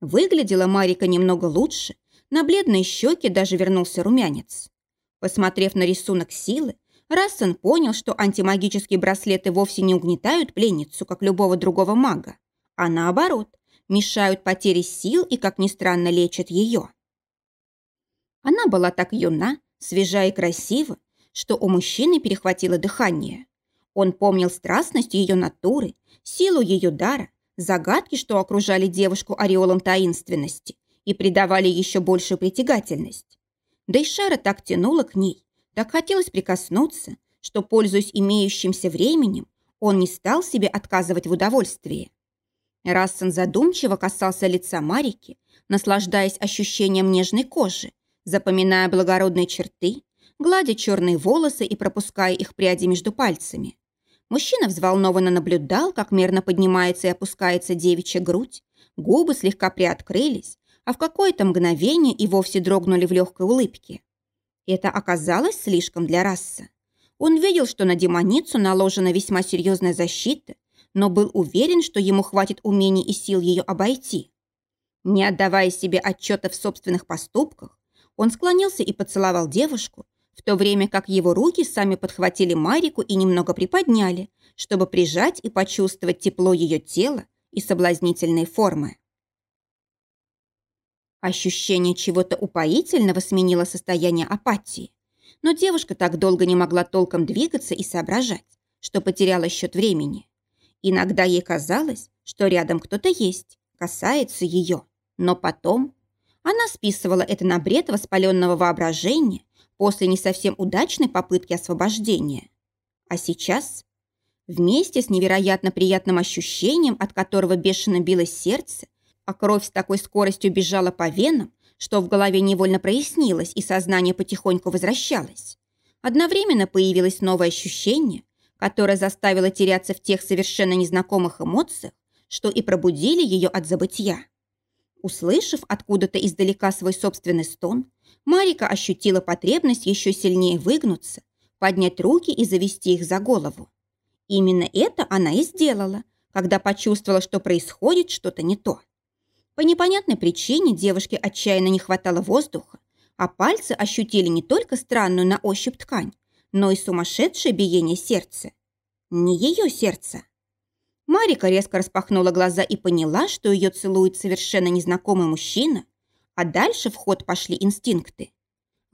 Выглядела Марика немного лучше, на бледной щеке даже вернулся румянец. Посмотрев на рисунок силы, Рассен понял, что антимагические браслеты вовсе не угнетают пленницу, как любого другого мага, а наоборот, мешают потере сил и, как ни странно, лечат ее. Она была так юна, свежа и красива, что у мужчины перехватило дыхание. Он помнил страстность ее натуры, силу ее дара, загадки, что окружали девушку ореолом таинственности и придавали еще большую притягательность. Да и Шара так тянула к ней, так хотелось прикоснуться, что, пользуясь имеющимся временем, он не стал себе отказывать в удовольствии. Рассен задумчиво касался лица Марики, наслаждаясь ощущением нежной кожи, запоминая благородные черты, гладя черные волосы и пропуская их пряди между пальцами. Мужчина взволнованно наблюдал, как мерно поднимается и опускается девичья грудь, губы слегка приоткрылись, а в какое-то мгновение и вовсе дрогнули в легкой улыбке. Это оказалось слишком для раса. Он видел, что на демоницу наложена весьма серьезная защита, но был уверен, что ему хватит умений и сил ее обойти. Не отдавая себе отчета в собственных поступках, он склонился и поцеловал девушку, в то время как его руки сами подхватили Марику и немного приподняли, чтобы прижать и почувствовать тепло ее тела и соблазнительные формы. Ощущение чего-то упоительного сменило состояние апатии. Но девушка так долго не могла толком двигаться и соображать, что потеряла счет времени. Иногда ей казалось, что рядом кто-то есть, касается ее. Но потом она списывала это на бред воспаленного воображения после не совсем удачной попытки освобождения. А сейчас, вместе с невероятно приятным ощущением, от которого бешено билось сердце, а кровь с такой скоростью бежала по венам, что в голове невольно прояснилось и сознание потихоньку возвращалось. Одновременно появилось новое ощущение, которое заставило теряться в тех совершенно незнакомых эмоциях, что и пробудили ее от забытья. Услышав откуда-то издалека свой собственный стон, Марика ощутила потребность еще сильнее выгнуться, поднять руки и завести их за голову. Именно это она и сделала, когда почувствовала, что происходит что-то не то. По непонятной причине девушке отчаянно не хватало воздуха, а пальцы ощутили не только странную на ощупь ткань, но и сумасшедшее биение сердца. Не ее сердце. Марика резко распахнула глаза и поняла, что ее целует совершенно незнакомый мужчина, а дальше в ход пошли инстинкты.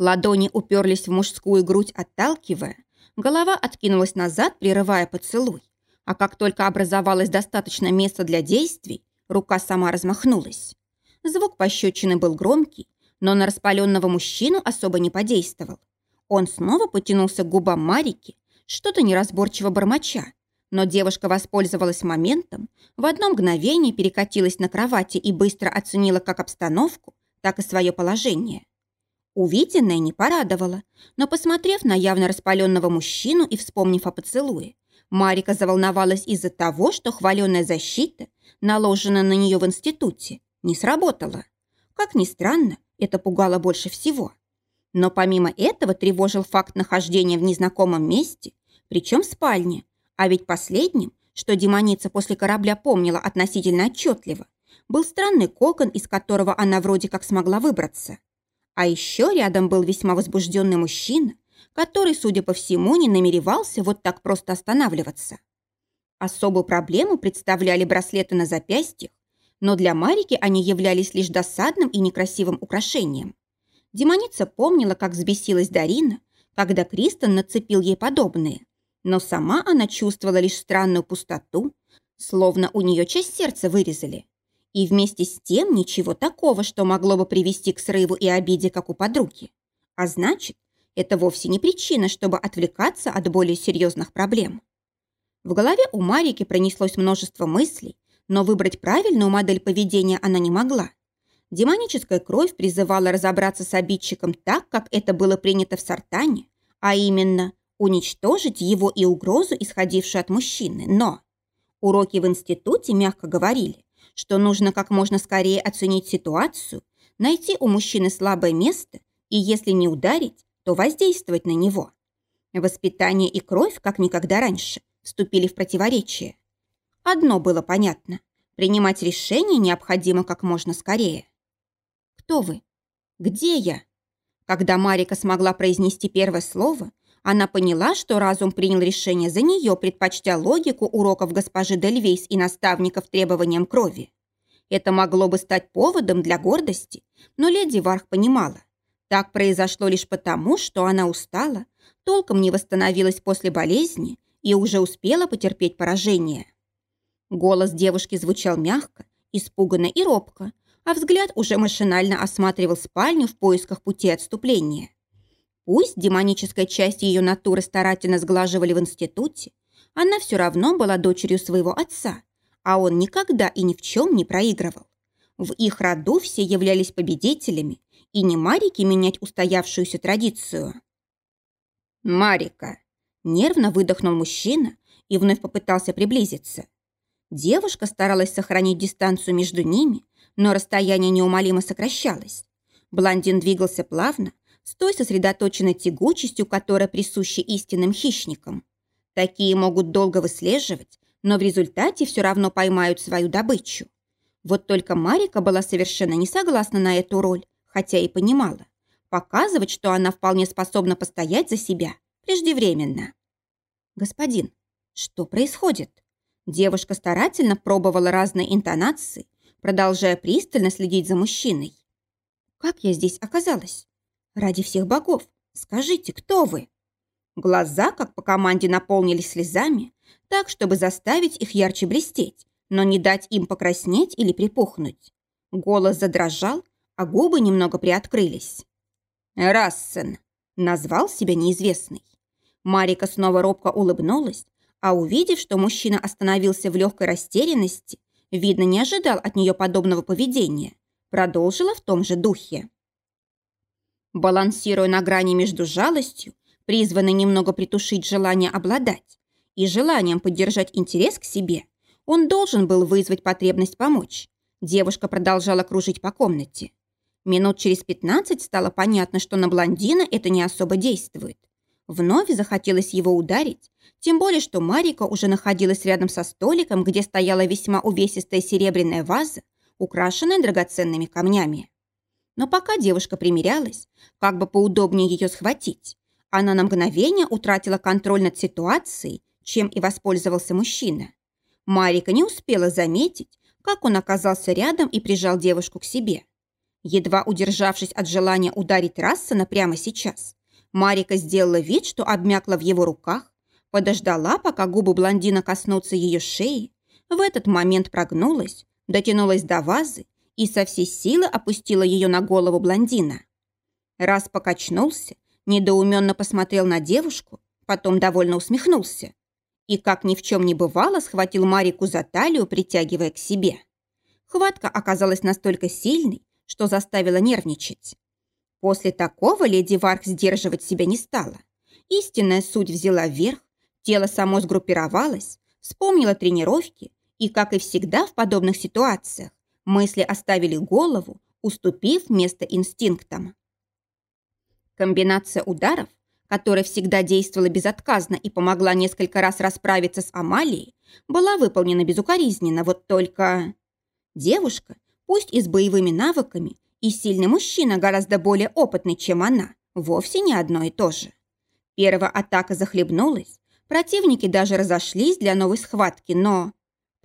Ладони уперлись в мужскую грудь, отталкивая, голова откинулась назад, прерывая поцелуй, а как только образовалось достаточно места для действий, Рука сама размахнулась. Звук пощечины был громкий, но на распаленного мужчину особо не подействовал. Он снова потянулся к губам Марики, что-то неразборчиво бормоча, но девушка воспользовалась моментом, в одно мгновение перекатилась на кровати и быстро оценила как обстановку, так и свое положение. Увиденное не порадовало, но, посмотрев на явно распаленного мужчину и вспомнив о поцелуе, Марика заволновалась из-за того, что хваленная защита, наложенная на нее в институте, не сработала. Как ни странно, это пугало больше всего. Но помимо этого тревожил факт нахождения в незнакомом месте, причем в спальне, а ведь последним, что демоница после корабля помнила относительно отчетливо, был странный кокон, из которого она вроде как смогла выбраться. А еще рядом был весьма возбужденный мужчина, который, судя по всему, не намеревался вот так просто останавливаться. Особую проблему представляли браслеты на запястьях, но для Марики они являлись лишь досадным и некрасивым украшением. Демоница помнила, как взбесилась Дарина, когда Кристен нацепил ей подобные, но сама она чувствовала лишь странную пустоту, словно у нее часть сердца вырезали. И вместе с тем ничего такого, что могло бы привести к срыву и обиде, как у подруги. А значит, это вовсе не причина, чтобы отвлекаться от более серьезных проблем. В голове у Марики пронеслось множество мыслей, но выбрать правильную модель поведения она не могла. Демоническая кровь призывала разобраться с обидчиком так, как это было принято в Сартане, а именно уничтожить его и угрозу, исходившую от мужчины. Но уроки в институте мягко говорили, что нужно как можно скорее оценить ситуацию, найти у мужчины слабое место и, если не ударить, то воздействовать на него. Воспитание и кровь, как никогда раньше, вступили в противоречие. Одно было понятно – принимать решение необходимо как можно скорее. «Кто вы? Где я?» Когда Марика смогла произнести первое слово, она поняла, что разум принял решение за нее, предпочтя логику уроков госпожи Дельвейс и наставников требованиям крови. Это могло бы стать поводом для гордости, но леди Варх понимала. Так произошло лишь потому, что она устала, толком не восстановилась после болезни и уже успела потерпеть поражение. Голос девушки звучал мягко, испуганно и робко, а взгляд уже машинально осматривал спальню в поисках пути отступления. Пусть демоническая часть ее натуры старательно сглаживали в институте, она все равно была дочерью своего отца, а он никогда и ни в чем не проигрывал. В их роду все являлись победителями, и не Марике менять устоявшуюся традицию. «Марика!» – нервно выдохнул мужчина и вновь попытался приблизиться. Девушка старалась сохранить дистанцию между ними, но расстояние неумолимо сокращалось. Блондин двигался плавно, с той сосредоточенной тягучестью, которая присуща истинным хищникам. Такие могут долго выслеживать, но в результате все равно поймают свою добычу. Вот только Марика была совершенно не согласна на эту роль, хотя и понимала. Показывать, что она вполне способна постоять за себя, преждевременно. «Господин, что происходит?» Девушка старательно пробовала разные интонации, продолжая пристально следить за мужчиной. «Как я здесь оказалась? Ради всех богов, скажите, кто вы?» Глаза, как по команде, наполнились слезами, так, чтобы заставить их ярче блестеть, но не дать им покраснеть или припухнуть. Голос задрожал, а губы немного приоткрылись. «Рассен», — назвал себя неизвестный. Марика снова робко улыбнулась, а увидев, что мужчина остановился в легкой растерянности, видно, не ожидал от нее подобного поведения, продолжила в том же духе. Балансируя на грани между жалостью, призванной немного притушить желание обладать, и желанием поддержать интерес к себе, он должен был вызвать потребность помочь. Девушка продолжала кружить по комнате. Минут через пятнадцать стало понятно, что на блондина это не особо действует. Вновь захотелось его ударить, тем более, что Марика уже находилась рядом со столиком, где стояла весьма увесистая серебряная ваза, украшенная драгоценными камнями. Но пока девушка примерялась, как бы поудобнее ее схватить, она на мгновение утратила контроль над ситуацией, чем и воспользовался мужчина. Марика не успела заметить, как он оказался рядом и прижал девушку к себе. Едва удержавшись от желания ударить Рассена прямо сейчас, Марика сделала вид, что обмякла в его руках, подождала, пока губы блондина коснутся ее шеи, в этот момент прогнулась, дотянулась до вазы и со всей силы опустила ее на голову блондина. Раз покачнулся, недоуменно посмотрел на девушку, потом довольно усмехнулся. И, как ни в чем не бывало, схватил Марику за талию, притягивая к себе. Хватка оказалась настолько сильной, что заставила нервничать. После такого леди Варх сдерживать себя не стала. Истинная суть взяла вверх, тело само сгруппировалось, вспомнила тренировки и, как и всегда в подобных ситуациях, мысли оставили голову, уступив место инстинктам. Комбинация ударов, которая всегда действовала безотказно и помогла несколько раз расправиться с Амалией, была выполнена безукоризненно, вот только... Девушка, пусть и с боевыми навыками, и сильный мужчина гораздо более опытный, чем она, вовсе не одно и то же. Первая атака захлебнулась, противники даже разошлись для новой схватки, но...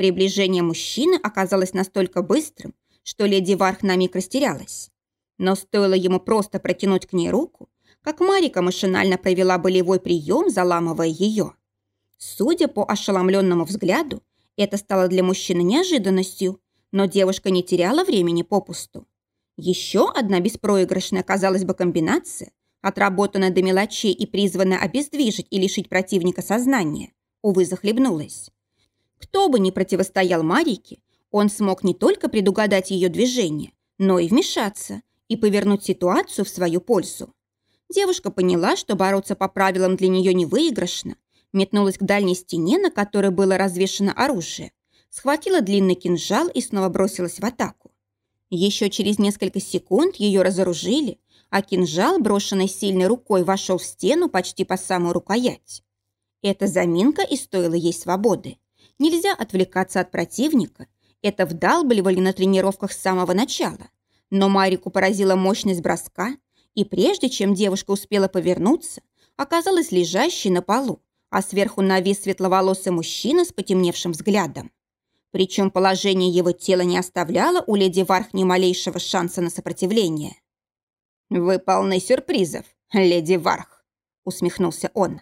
Приближение мужчины оказалось настолько быстрым, что леди Варх на миг растерялась. Но стоило ему просто протянуть к ней руку, как Марика машинально провела болевой прием, заламывая ее. Судя по ошеломленному взгляду, это стало для мужчины неожиданностью, но девушка не теряла времени попусту. Еще одна беспроигрышная, казалось бы, комбинация, отработанная до мелочей и призванная обездвижить и лишить противника сознания, увы, захлебнулась. Кто бы ни противостоял Марике, он смог не только предугадать ее движение, но и вмешаться и повернуть ситуацию в свою пользу. Девушка поняла, что бороться по правилам для нее не выигрышно, метнулась к дальней стене, на которой было развешено оружие, схватила длинный кинжал и снова бросилась в атаку. Еще через несколько секунд ее разоружили, а кинжал, брошенный сильной рукой, вошел в стену почти по самую рукоять. Эта заминка и стоила ей свободы. Нельзя отвлекаться от противника. Это вдалбливали на тренировках с самого начала. Но Марику поразила мощность броска, и прежде чем девушка успела повернуться, оказалась лежащей на полу, а сверху навис светловолосый мужчина с потемневшим взглядом. Причем положение его тела не оставляло у леди Варх ни малейшего шанса на сопротивление. «Вы полны сюрпризов, леди Варх», — усмехнулся он.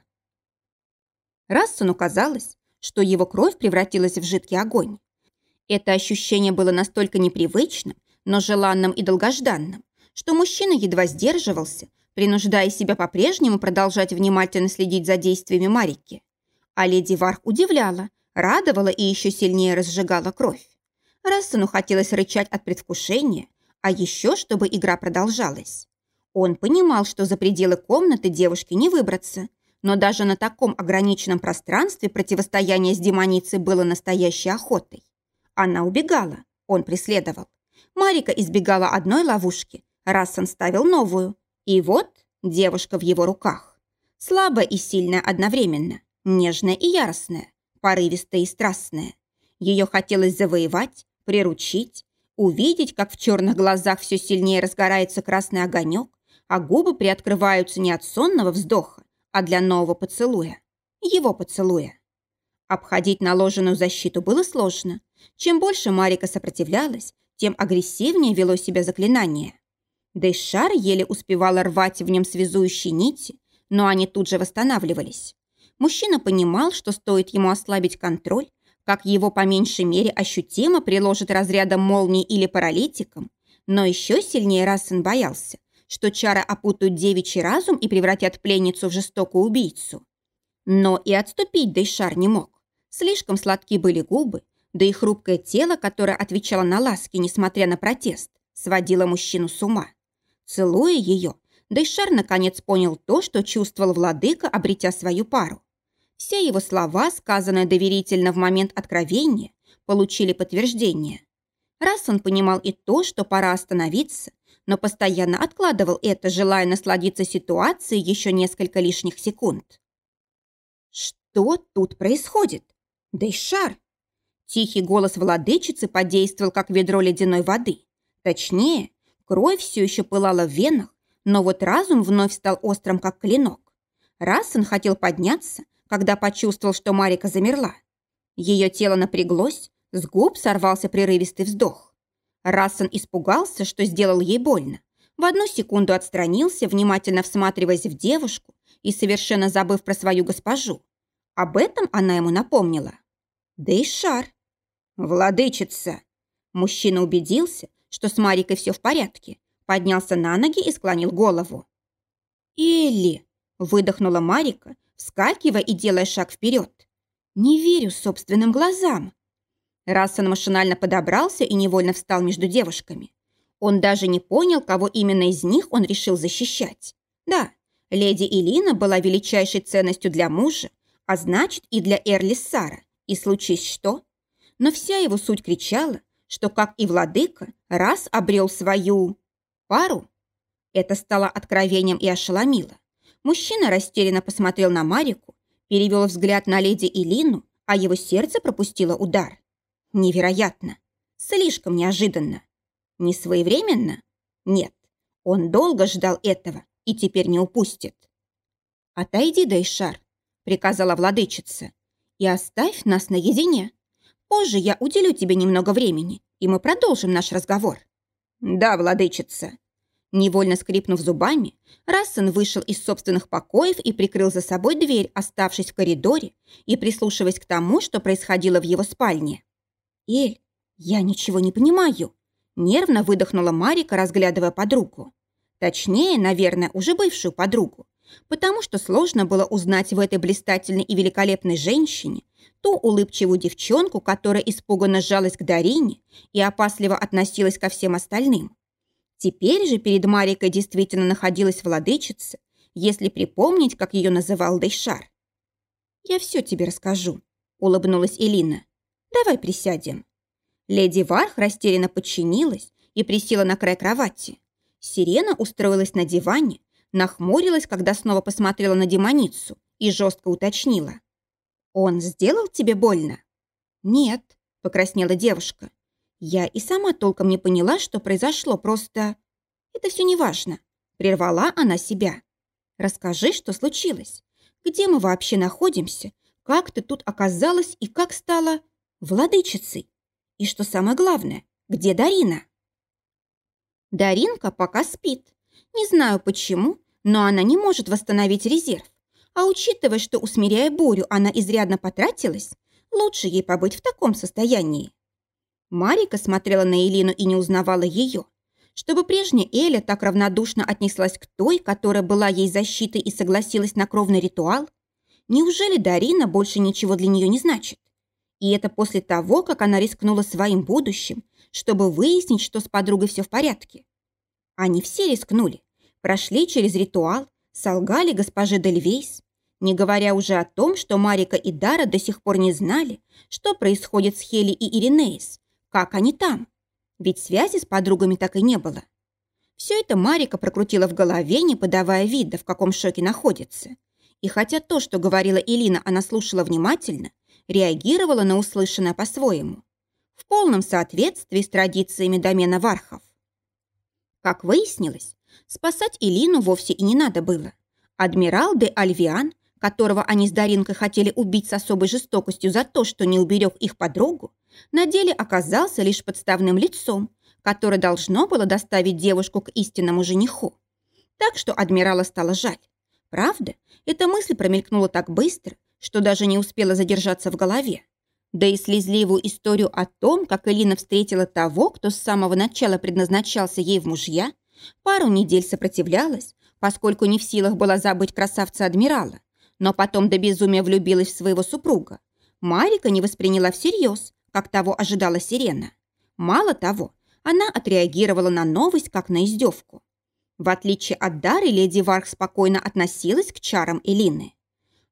Рассону казалось, что его кровь превратилась в жидкий огонь. Это ощущение было настолько непривычным, но желанным и долгожданным, что мужчина едва сдерживался, принуждая себя по-прежнему продолжать внимательно следить за действиями Марики. А леди Варх удивляла, радовала и еще сильнее разжигала кровь. Рассену хотелось рычать от предвкушения, а еще чтобы игра продолжалась. Он понимал, что за пределы комнаты девушке не выбраться, но даже на таком ограниченном пространстве противостояние с демоницей было настоящей охотой. Она убегала, он преследовал. Марика избегала одной ловушки, Рассан ставил новую. И вот девушка в его руках. Слабая и сильная одновременно, нежная и яростная, порывистая и страстная. Ее хотелось завоевать, приручить, увидеть, как в черных глазах все сильнее разгорается красный огонек, а губы приоткрываются не от сонного вздоха, а для нового поцелуя. Его поцелуя. Обходить наложенную защиту было сложно. Чем больше Марика сопротивлялась, тем агрессивнее вело себя заклинание. Дейшар еле успевала рвать в нем связующие нити, но они тут же восстанавливались. Мужчина понимал, что стоит ему ослабить контроль, как его по меньшей мере ощутимо приложит разрядом молнии или паралитиком, но еще сильнее Рассен боялся, что чары опутают девичий разум и превратят пленницу в жестокую убийцу. Но и отступить Дейшар не мог. Слишком сладки были губы, да и хрупкое тело, которое отвечало на ласки, несмотря на протест, сводило мужчину с ума. Целуя ее, Дейшар наконец понял то, что чувствовал владыка, обретя свою пару. Все его слова, сказанные доверительно в момент откровения, получили подтверждение. Раз он понимал и то, что пора остановиться, но постоянно откладывал это, желая насладиться ситуацией еще несколько лишних секунд. Что тут происходит? Дейшар! Тихий голос владычицы подействовал, как ведро ледяной воды. Точнее, кровь все еще пылала в венах, но вот разум вновь стал острым, как клинок. Рассен хотел подняться, когда почувствовал, что Марика замерла. Ее тело напряглось, с губ сорвался прерывистый вздох. Рассен испугался, что сделал ей больно. В одну секунду отстранился, внимательно всматриваясь в девушку и совершенно забыв про свою госпожу. Об этом она ему напомнила. Да и шар. «Владычица!» Мужчина убедился, что с Марикой все в порядке, поднялся на ноги и склонил голову. «Элли!» – выдохнула Марика, вскакивая и делая шаг вперед. «Не верю собственным глазам!» Рассан машинально подобрался и невольно встал между девушками. Он даже не понял, кого именно из них он решил защищать. Да, леди Илина была величайшей ценностью для мужа, а значит и для Эрли Сара, и случись что. Но вся его суть кричала, что, как и владыка, раз обрел свою пару. Это стало откровением и ошеломило. Мужчина растерянно посмотрел на Марику, перевел взгляд на леди Илину, а его сердце пропустило удар. Невероятно. Слишком неожиданно. Не своевременно? Нет. Он долго ждал этого и теперь не упустит. «Отойди, Дайшар», — приказала владычица, «и оставь нас наедине. Позже я уделю тебе немного времени, и мы продолжим наш разговор». «Да, владычица». Невольно скрипнув зубами, Рассен вышел из собственных покоев и прикрыл за собой дверь, оставшись в коридоре и прислушиваясь к тому, что происходило в его спальне. «Эль, я ничего не понимаю», – нервно выдохнула Марика, разглядывая подругу. Точнее, наверное, уже бывшую подругу, потому что сложно было узнать в этой блистательной и великолепной женщине ту улыбчивую девчонку, которая испуганно сжалась к Дарине и опасливо относилась ко всем остальным. Теперь же перед Марикой действительно находилась владычица, если припомнить, как ее называл Дейшар. «Я все тебе расскажу», — улыбнулась Элина. Давай присядем». Леди Варх растерянно подчинилась и присела на край кровати. Сирена устроилась на диване, нахмурилась, когда снова посмотрела на демоницу и жестко уточнила. «Он сделал тебе больно?» «Нет», — покраснела девушка. «Я и сама толком не поняла, что произошло, просто...» «Это все неважно», — прервала она себя. «Расскажи, что случилось. Где мы вообще находимся? Как ты тут оказалась и как стала...» владычицей. И что самое главное, где Дарина? Даринка пока спит. Не знаю почему, но она не может восстановить резерв. А учитывая, что, усмиряя бурю, она изрядно потратилась, лучше ей побыть в таком состоянии. Марика смотрела на Элину и не узнавала ее. Чтобы прежняя Эля так равнодушно отнеслась к той, которая была ей защитой и согласилась на кровный ритуал, неужели Дарина больше ничего для нее не значит? И это после того, как она рискнула своим будущим, чтобы выяснить, что с подругой все в порядке. Они все рискнули, прошли через ритуал, солгали госпоже Дельвейс, не говоря уже о том, что Марика и Дара до сих пор не знали, что происходит с Хели и Иринеис, как они там. Ведь связи с подругами так и не было. Все это Марика прокрутила в голове, не подавая вида, в каком шоке находится. И хотя то, что говорила Элина, она слушала внимательно, реагировала на услышанное по-своему, в полном соответствии с традициями домена Вархов. Как выяснилось, спасать Илину вовсе и не надо было. Адмирал де Альвиан, которого они с Даринкой хотели убить с особой жестокостью за то, что не уберег их подругу, на деле оказался лишь подставным лицом, которое должно было доставить девушку к истинному жениху. Так что адмирала стало жаль. Правда, эта мысль промелькнула так быстро, что даже не успела задержаться в голове. Да и слезливую историю о том, как Элина встретила того, кто с самого начала предназначался ей в мужья, пару недель сопротивлялась, поскольку не в силах была забыть красавца-адмирала, но потом до безумия влюбилась в своего супруга. Марика не восприняла всерьез, как того ожидала Сирена. Мало того, она отреагировала на новость, как на издевку. В отличие от Дары, леди Варх спокойно относилась к чарам Элины.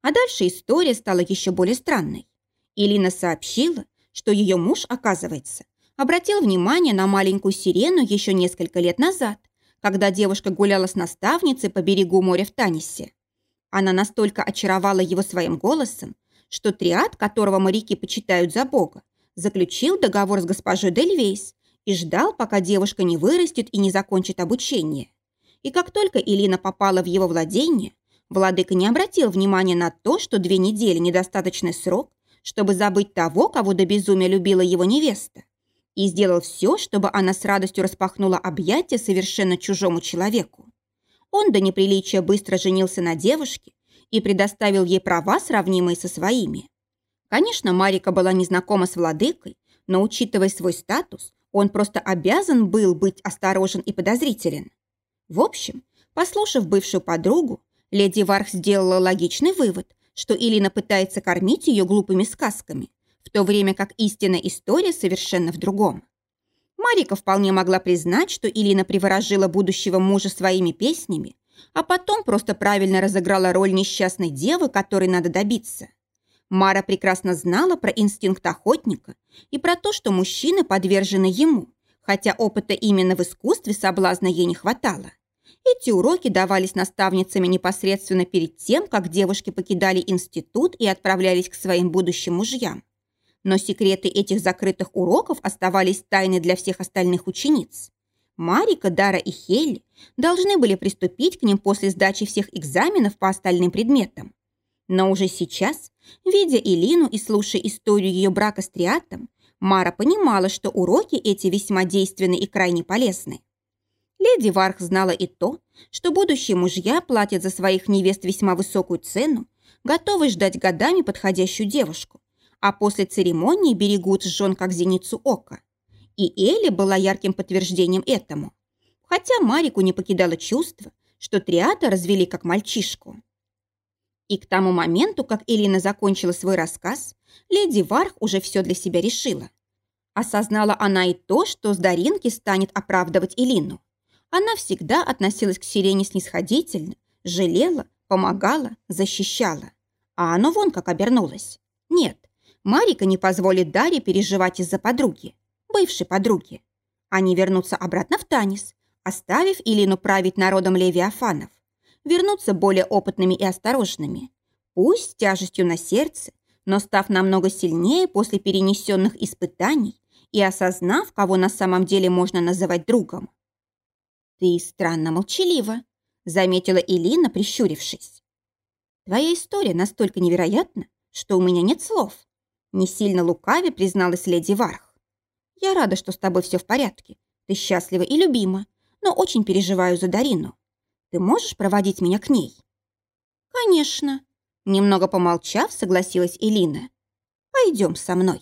А дальше история стала еще более странной. Илина сообщила, что ее муж, оказывается, обратил внимание на маленькую сирену еще несколько лет назад, когда девушка гуляла с наставницей по берегу моря в Танисе. Она настолько очаровала его своим голосом, что триад, которого моряки почитают за бога, заключил договор с госпожой Дельвейс и ждал, пока девушка не вырастет и не закончит обучение. И как только Илина попала в его владение, Владыка не обратил внимания на то, что две недели – недостаточный срок, чтобы забыть того, кого до безумия любила его невеста, и сделал все, чтобы она с радостью распахнула объятия совершенно чужому человеку. Он до неприличия быстро женился на девушке и предоставил ей права, сравнимые со своими. Конечно, Марика была незнакома с владыкой, но, учитывая свой статус, он просто обязан был быть осторожен и подозрителен. В общем, Послушав бывшую подругу, леди Варх сделала логичный вывод, что Илина пытается кормить ее глупыми сказками, в то время как истинная история совершенно в другом. Марика вполне могла признать, что Илина приворожила будущего мужа своими песнями, а потом просто правильно разыграла роль несчастной девы, которой надо добиться. Мара прекрасно знала про инстинкт охотника и про то, что мужчины подвержены ему, хотя опыта именно в искусстве соблазна ей не хватало. Эти уроки давались наставницами непосредственно перед тем, как девушки покидали институт и отправлялись к своим будущим мужьям. Но секреты этих закрытых уроков оставались тайны для всех остальных учениц. Марика, Дара и Хелли должны были приступить к ним после сдачи всех экзаменов по остальным предметам. Но уже сейчас, видя Элину и слушая историю ее брака с Триатом, Мара понимала, что уроки эти весьма действенны и крайне полезны. Леди Варх знала и то, что будущие мужья платят за своих невест весьма высокую цену, готовы ждать годами подходящую девушку, а после церемонии берегут жен как зеницу ока. И Элли была ярким подтверждением этому. Хотя Марику не покидало чувство, что Триата развели как мальчишку. И к тому моменту, как Элина закончила свой рассказ, леди Варх уже все для себя решила. Осознала она и то, что с Даринки станет оправдывать Элину. Она всегда относилась к Сирене снисходительно, жалела, помогала, защищала. А оно вон как обернулось. Нет, Марика не позволит Дарье переживать из-за подруги, бывшей подруги. Они вернутся обратно в Танис, оставив Илину править народом Левиафанов. Вернутся более опытными и осторожными. Пусть с тяжестью на сердце, но став намного сильнее после перенесенных испытаний и осознав, кого на самом деле можно называть другом. «Ты странно молчалива», — заметила Илина, прищурившись. «Твоя история настолько невероятна, что у меня нет слов», — не сильно лукаве призналась леди Варх. «Я рада, что с тобой все в порядке. Ты счастлива и любима, но очень переживаю за Дарину. Ты можешь проводить меня к ней?» «Конечно», — немного помолчав, согласилась Элина. «Пойдем со мной».